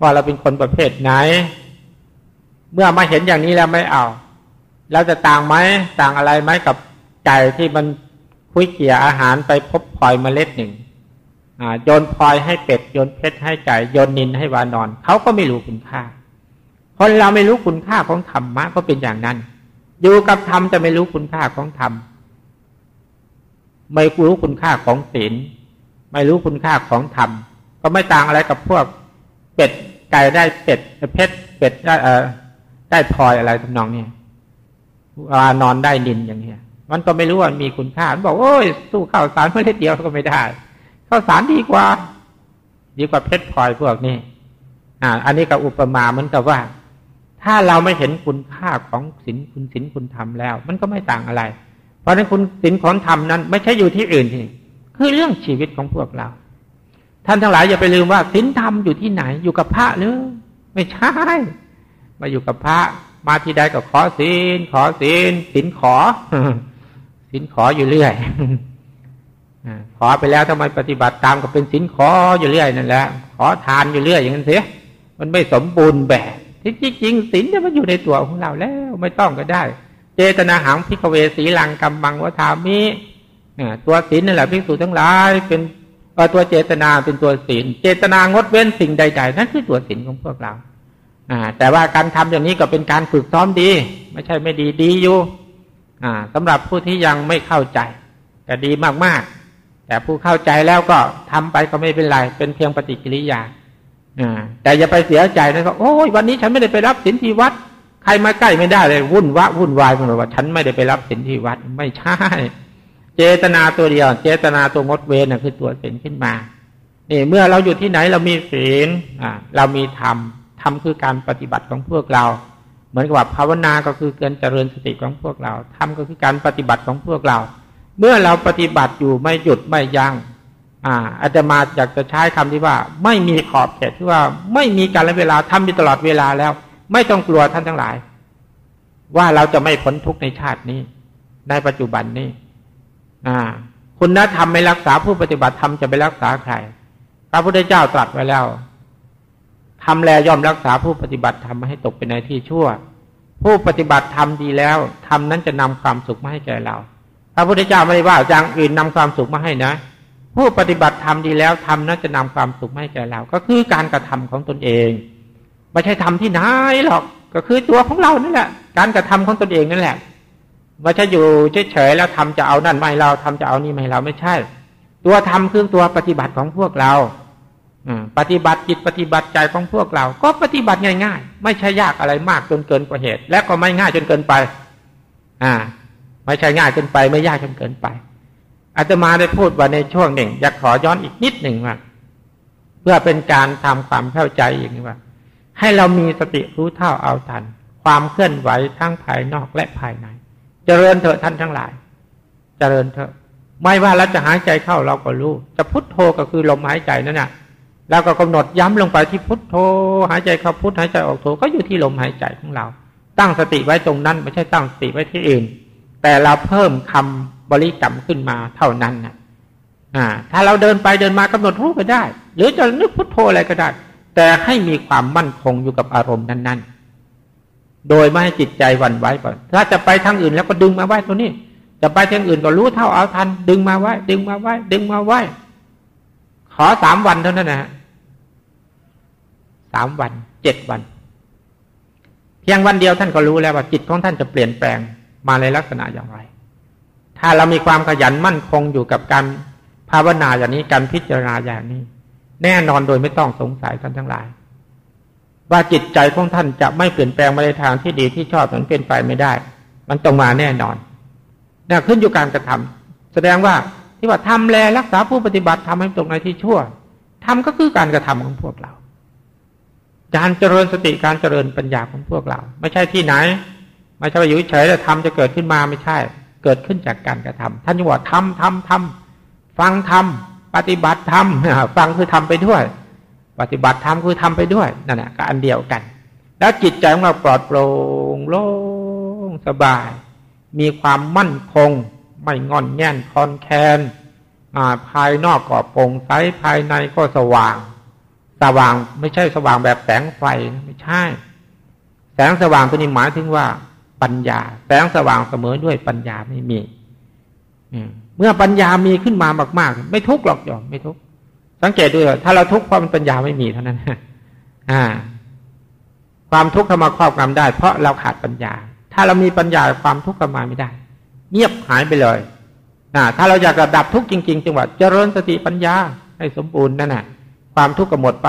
ว่าเราเป็นคนประเภทไหน เมื่อมาเห็นอย่างนี้แล้วไม่เอาเราจะต่างไหมต่างอะไรไหมกับไก่ที่มันคุยเกี่ยอาหารไปพบพลอยเมล็ดหนึ่ง โยนพลอยให้เป็ดโยนเพชรให้ไก่โยนนินให้วานอนเขาก็ไม่รู้คุณค่าคนเราไม่รู้คุณค่าของธรรมะก็เป็นอย่างนั้น อยู่กับธรรมจะไม่รู้คุณค่าของธรรมไม่รู้คุณค่าของศีลไม่รู้คุณค่าของธรรมก็ไม่ต่างอะไรกับพวกเป็ดไก่ได้เป็ดเพชรเป็ดได้เออได้พลอยอะไรทำนองนี้นอนได้ดินอย่างเงี้ยมันก็ไม่รู้ว่ามีคุณค่ามันบอกโอ้ยสู้ข้าวสารเมื่อเดียวก็ไม่ได้ ข้าวสารดีกว่า ดีกว่าเพชรพลอยพวกนี้ อ่า อันนี้กับอุปมาเหมือนกับว่า ถ้าเราไม่เห็นคุณค่าของศีลคุณศีลคุณธรรมแล้ว มันก็ไม่ต่างอะไร เพราะฉะนั้นคุณศีลของธรรมนั้น ไม่ใช่อยู่ที่อื่นที่คือเรื่องชีวิตของพวกเรา ท่านทั้งหลายอย่าไปลืมว่าศีลธรรมอยู่ที่ไหน อยู่กับพระหรือไม่ใช่มาอยู่กับพระ มาที่ใดก็ขอศีลขอศีลศีลขอศีลขออยู่เรื่อย ขอไปแล้วทำไมปฏิบัติตามก็เป็นสินขออยู่เรื่อยนั่นแหละขอทานอยู่เรื่อยอย่างนั้นเสียมันไม่สมบูรณ์แบบที่จริงสินเนี่ยมันอยู่ในตัวของเราแล้วไม่ต้องก็ได้ เจตนาหังพิกเวสีลังกำบังวทามิตัวศีลนั่นแหละพิสูจทั้งหลายเป็นตัวเจตนาเป็นตัวศีลเจตนางดเว้นสิ่งใด ๆ นั่นคือตัวศีลของพวกเราอ่าแต่ว่าการทำอย่างนี้ก็เป็นการฝึกซ้อมดี ไม่ใช่ไม่ดีดีอยู่อ่าสำหรับผู้ที่ยังไม่เข้าใจ แต่ดีมากๆ แต่ผู้เข้าใจแล้วก็ทำไปก็ไม่เป็นไร เป็นเพียงปฏิกิริยาอ่าแต่อย่าไปเสียใจนะก็โอ้ยวันนี้ฉันไม่ได้ไปรับสินที่วัด ใครมาใกล้ไม่ได้เลย วุ่นวะวุ่นวายมันว่า ฉันไม่ได้ไปรับสินที่วัดไม่ใช่ เจตนาตัวเดียว เจตนาตัวงดเว้นนะคือตัวศีลขึ้นมานี่เมื่อเราอยู่ที่ไหนเรามีศีลอ่าเรามีธรรมธรรมคือการปฏิบัติของพวกเรา เหมือนกับว่าภาวนาก็คือการเจริญสติของพวกเราธรรมก็คือการปฏิบัติของพวกเรา เมื่อเราปฏิบัติอยู่ไม่หยุดไม่ยัง้งอ่าอาจจะมาอยากจะใช้คำที่ว่า ไม่มีขอบเขตที่ว่าไม่มีการละเวลาทำอยู่ตลอดเวลาแล้ว ไม่ต้องกลัวท่านทั้งหลาย ว่าเราจะไม่พ้นทุกข์ในชาตินี้ ในปัจจุบันนี้ อ่า คุณธรรมไม่รักษาผู้ปฏิบัติธรรมจะไปรักษาใครพระพุทธเจ้าตรัสไว้แล้วทำแลย่อมรักษาผู้ปฏิบัติธรรมให้ตกเป็นในที่ชั่ว ผู้ปฏิบัติธรรมดีแล้วธรรมนั้นจะนำความสุขมาให้แก่เรา พระพุทธเจ้าไม่ได้ว่าอย่างอื่นนำความสุขมาให้นะ ผู้ปฏิบัติธรรมดีแล้วธรรมนั้นจะนำความสุขมาให้แก่เรา ก็คือการกระทำของตนเองไม่ใช่ทำที่ไหนหรอกก็คือตัวของเรานั่นแหละ การกระทำของตนเองนั่นแหละไม่ใช่อยู่เฉยๆแล้วทำจะเอานั่นไม่เราทำจะเอานี่ไม่เราไม่ใช่ ตัวทำคือตัวปฏิบัติของพวกเราปฏิบัติจิตปฏิบัติใจของพวกเรา ก็ปฏิบัติง่าย ๆ ไม่ใช่ยากอะไรมากจนเกินกว่าเหตุ และก็ไม่ง่ายจนเกินไป อ่า ไม่ใช่ง่ายจนไปไม่ยากจนเกินไป อาตมาได้พูดว่าในช่วงหนึ่งอยากขอย้อนอีกนิดหนึ่งว่าเพื่อเป็นการทำความเข้าใจอย่างนี้ว่า ให้เรามีสติรู้เท่าเอาทัน ความเคลื่อนไหวทั้งภายนอกและภายในเจริญเถอะท่านทั้งหลายเจริญเถอะไม่ว่าเราจะหายใจเข้าเราก็รู้ จะพุทโธก็คือลมหายใจนั่นแหะแล้วก็กำหนดย้ำลงไปที่พุทโธ หายใจเข้าพุทหายใจออกโธก็อยู่ที่ลมหายใจของเรา ตั้งสติไว้ตรงนั้นไม่ใช่ตั้งสติไว้ที่อื่น แต่เราเพิ่มคำบริกรรมขึ้นมาเท่านั้นนะอ่า ถ้าเราเดินไปเดินมากำหนดรู้ก็ได้ หรือจะนึกพุทโธอะไรก็ได้ แต่ให้มีความมั่นคงอยู่กับอารมณ์นั้นๆ โดยไม่ให้จิตใจวันไหวก่อนถ้าจะไปทางอื่นแล้วก็ดึงมาไว้ตัวนี้ จะไปทางอื่นก็รู้เท่าเอาทัน ดึงมาไว้ ดึงมาไว้ ดึงมาไว้ ขอสามวันเท่านั้นนะสามวันเจ็ดวัน เพียงวันเดียวท่านก็รู้แล้วว่าจิตของท่านจะเปลี่ยนแปลง มาในลักษณะอย่างไร ถ้าเรามีความขยันมั่นคงอยู่กับการภาวนาอย่างนี้การพิจารณาอย่างนี้ แน่นอนโดยไม่ต้องสงสัยท่านทั้งหลาย ว่าจิตใจของท่านจะไม่เปลี่ยนแปลงมาในทางที่ดีที่ชอบมันเป็นไปไม่ได้ มันต้องมาแน่นอนนี่ขึ้นอยู่การกระทำแสดงว่าที่ว่าทำแลรักษาผู้ปฏิบัติทำให้ตรงในที่ชั่วทำก็คือการกระทำของพวกเรา การเจริญสติการเจริญปัญญาของพวกเรา ไม่ใช่ที่ไหน ไม่ใช่ว่าอยู่เฉยแล้วทำจะเกิดขึ้นมาไม่ใช่ เกิดขึ้นจากการกระทำท่านจะว่าทำทำทำฟังทำปฏิบัติทำฟังคือทำไปด้วย ปฏิบัติธรรมคือทำไปด้วยนั่นแหละก็อันเดียวกัน แล้วจิตใจของเราปลอดโปร่งโล่งสบาย มีความมั่นคง ไม่งอนแง่นคอนแคนภายนอกก็โปร่งใสภายในก็สว่าง สว่างไม่ใช่สว่างแบบแสงไฟไม่ใช่ แสงสว่างตัวนี้หมายถึงว่า ปัญญา แสงสว่างเสมอด้วยปัญญาไม่มีเมื่อปัญญามีขึ้นมามากๆ ไม่ทุกข์หรอกยอมไม่ทุกข์สังเกตดูถ้าเราทุกข์เพราะมันปัญญาไม่มีเท่านั้นอ่า ความทุกข์เข้ามาครอบงำได้ เพราะเราขาดปัญญา ถ้าเรามีปัญญาความทุกข์ก็มาไม่ได้ เงียบหายไปเลยนะถ้าเราอยากระดับทุกข์จริง ๆ จังหวะเจริญสติปัญญาให้สมบูรณ์นั่นแหะความทุกข์ก็หมดไป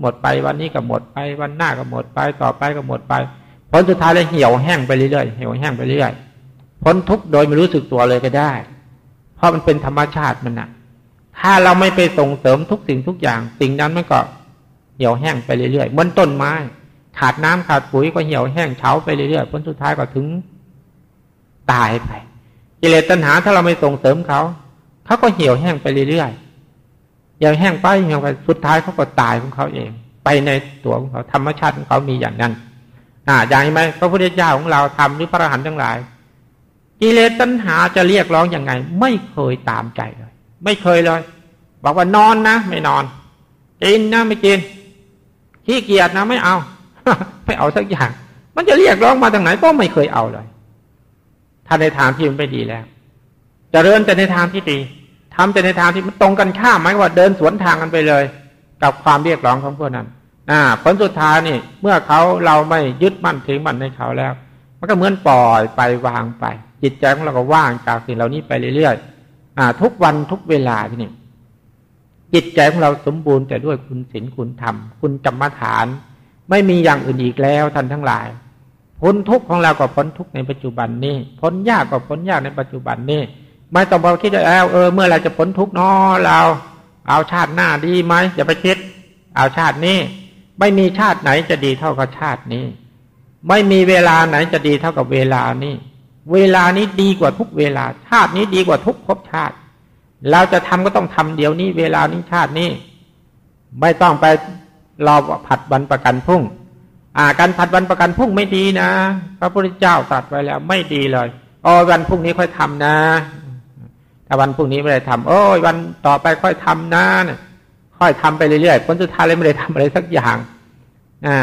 หมดไปวันนี้ก็หมดไป วันหน้าก็หมดไป ต่อไปก็หมดไป ผลสุดท้ายเลยเหี่ยวแห้งไปเรื่อยๆเหี่ยวแห้งไปเรื่อยพ้นทุกข์โดยไม่รู้สึกตัวเลยก็ได้ เพราะมันเป็นธรรมชาติมันนะถ้าเราไม่ไปส่งเสริมทุกสิ่งทุกอย่าง สิ่งนั้นมันก็เหี่ยวแห้งไปเรื่อยๆเหมือนต้นไม้ ขาดน้ำขาดปุ๋ยก็เหี่ยวแห้งเฉาไปเรื่อยๆผลสุดท้ายก็ถึงตายไปกิเลสตัณหาถ้าเราไม่ส่งเสริมเขา เขาก็เหี่ยวแห้งไปเรื่อยๆเหี่ยวแห้งไปเหี่ยวไปสุดท้ายเขาก็ตายของเขาเอง ไปในตัวของเขาธรรมชาติของเขามีอย่างนั้น อ่าอย่างไหมพระพุทธเจ้าของเราทำหรือพระอรหันต์ทั้งหลาย กิเลสตัณหาจะเรียกร้องอยังไง ไม่เคยตามใจเลย ไม่เคยเลย บอกว่านอนนะไม่นอนกินนะไม่กินขี้เกียจนะไม่เอาไม่เอาสักอย่าง มันจะเรียกร้องมาทางไหนก็ไม่เคยเอาเลยถ้าในทางที่มันไม่ดีแล้วจเจริญแต่ในทางที่ดีทำแต่ในทางที่มันตรงกันข้ามไหมว่าเดินสวนทางกันไปเลย กับความเรียกร้องของพวกนั้น อ่าผลสุดท้ายนี่ เมื่อเขาเราไม่ยึดมั่นถือมั่นในเขาแล้ว มันก็เหมือนปล่อยไปวางไป จิตใจของเราก็ว่างจากสิ่งเหล่านี้ไปเรื่อยๆอ่า ทุกวันทุกเวลาที่นี่จิตใจของเราสมบูรณ์แต่ด้วยคุณศีลคุณธรรม คุณจำมฐาน ไม่มีอย่างอื่นอีกแล้วท่านทั้งหลาย พ้นทุกข์ของเราก็พ้นทุกข์ในปัจจุบันนี้ พ้นยากก็พ้นยากในปัจจุบันนี้ไม่ต้องบอกคิดแล้วเออเมื่อเราจะพ้นทุกข์เนาะเรา เอาชาติหน้าดีไหมอย่าไปคิด เอาชาตินี้ ไม่มีชาติไหนจะดีเท่ากับชาตินี้ ไม่มีเวลาไหนจะดีเท่ากับเวลานี้ เวลานี้ดีกว่าทุกเวลา ชาตินี้ดีกว่าทุกภพชาติ เราจะทำก็ต้องทำเดี๋ยวนี้ เวลานี้ชาตินี้ ไม่ต้องไปรอผัดวันประกันพรุ่ง อ่า การผัดวันประกันพรุ่งไม่ดีนะ พระพุทธเจ้าตรัสไว้แล้วไม่ดีเลยอ๋อวันพรุ่งนี้ค่อยทำนะ ถ้าวันพรุ่งนี้ไม่ได้ทำโอ้ยวันต่อไปค่อยทำนะเนี่ย ค่อยทำไปเรื่อยๆผลสุดท้ายเลยไม่ได้ทำอะไรสักอย่าง อ่า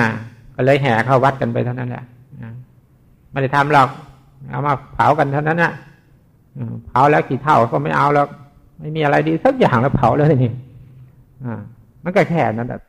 ก็เลยแห่เข้าวัดกันไปเท่านั้นแหละไม่ได้ทำหรอกเอามาเผากันเท่านั้นนะเผาแล้วกี่เท่าก็ไม่เอาแล้ว ไม่มีอะไรดีสักอย่างแล้วเผาเลยนี่อ่ามันก็แค่นั้นแหละ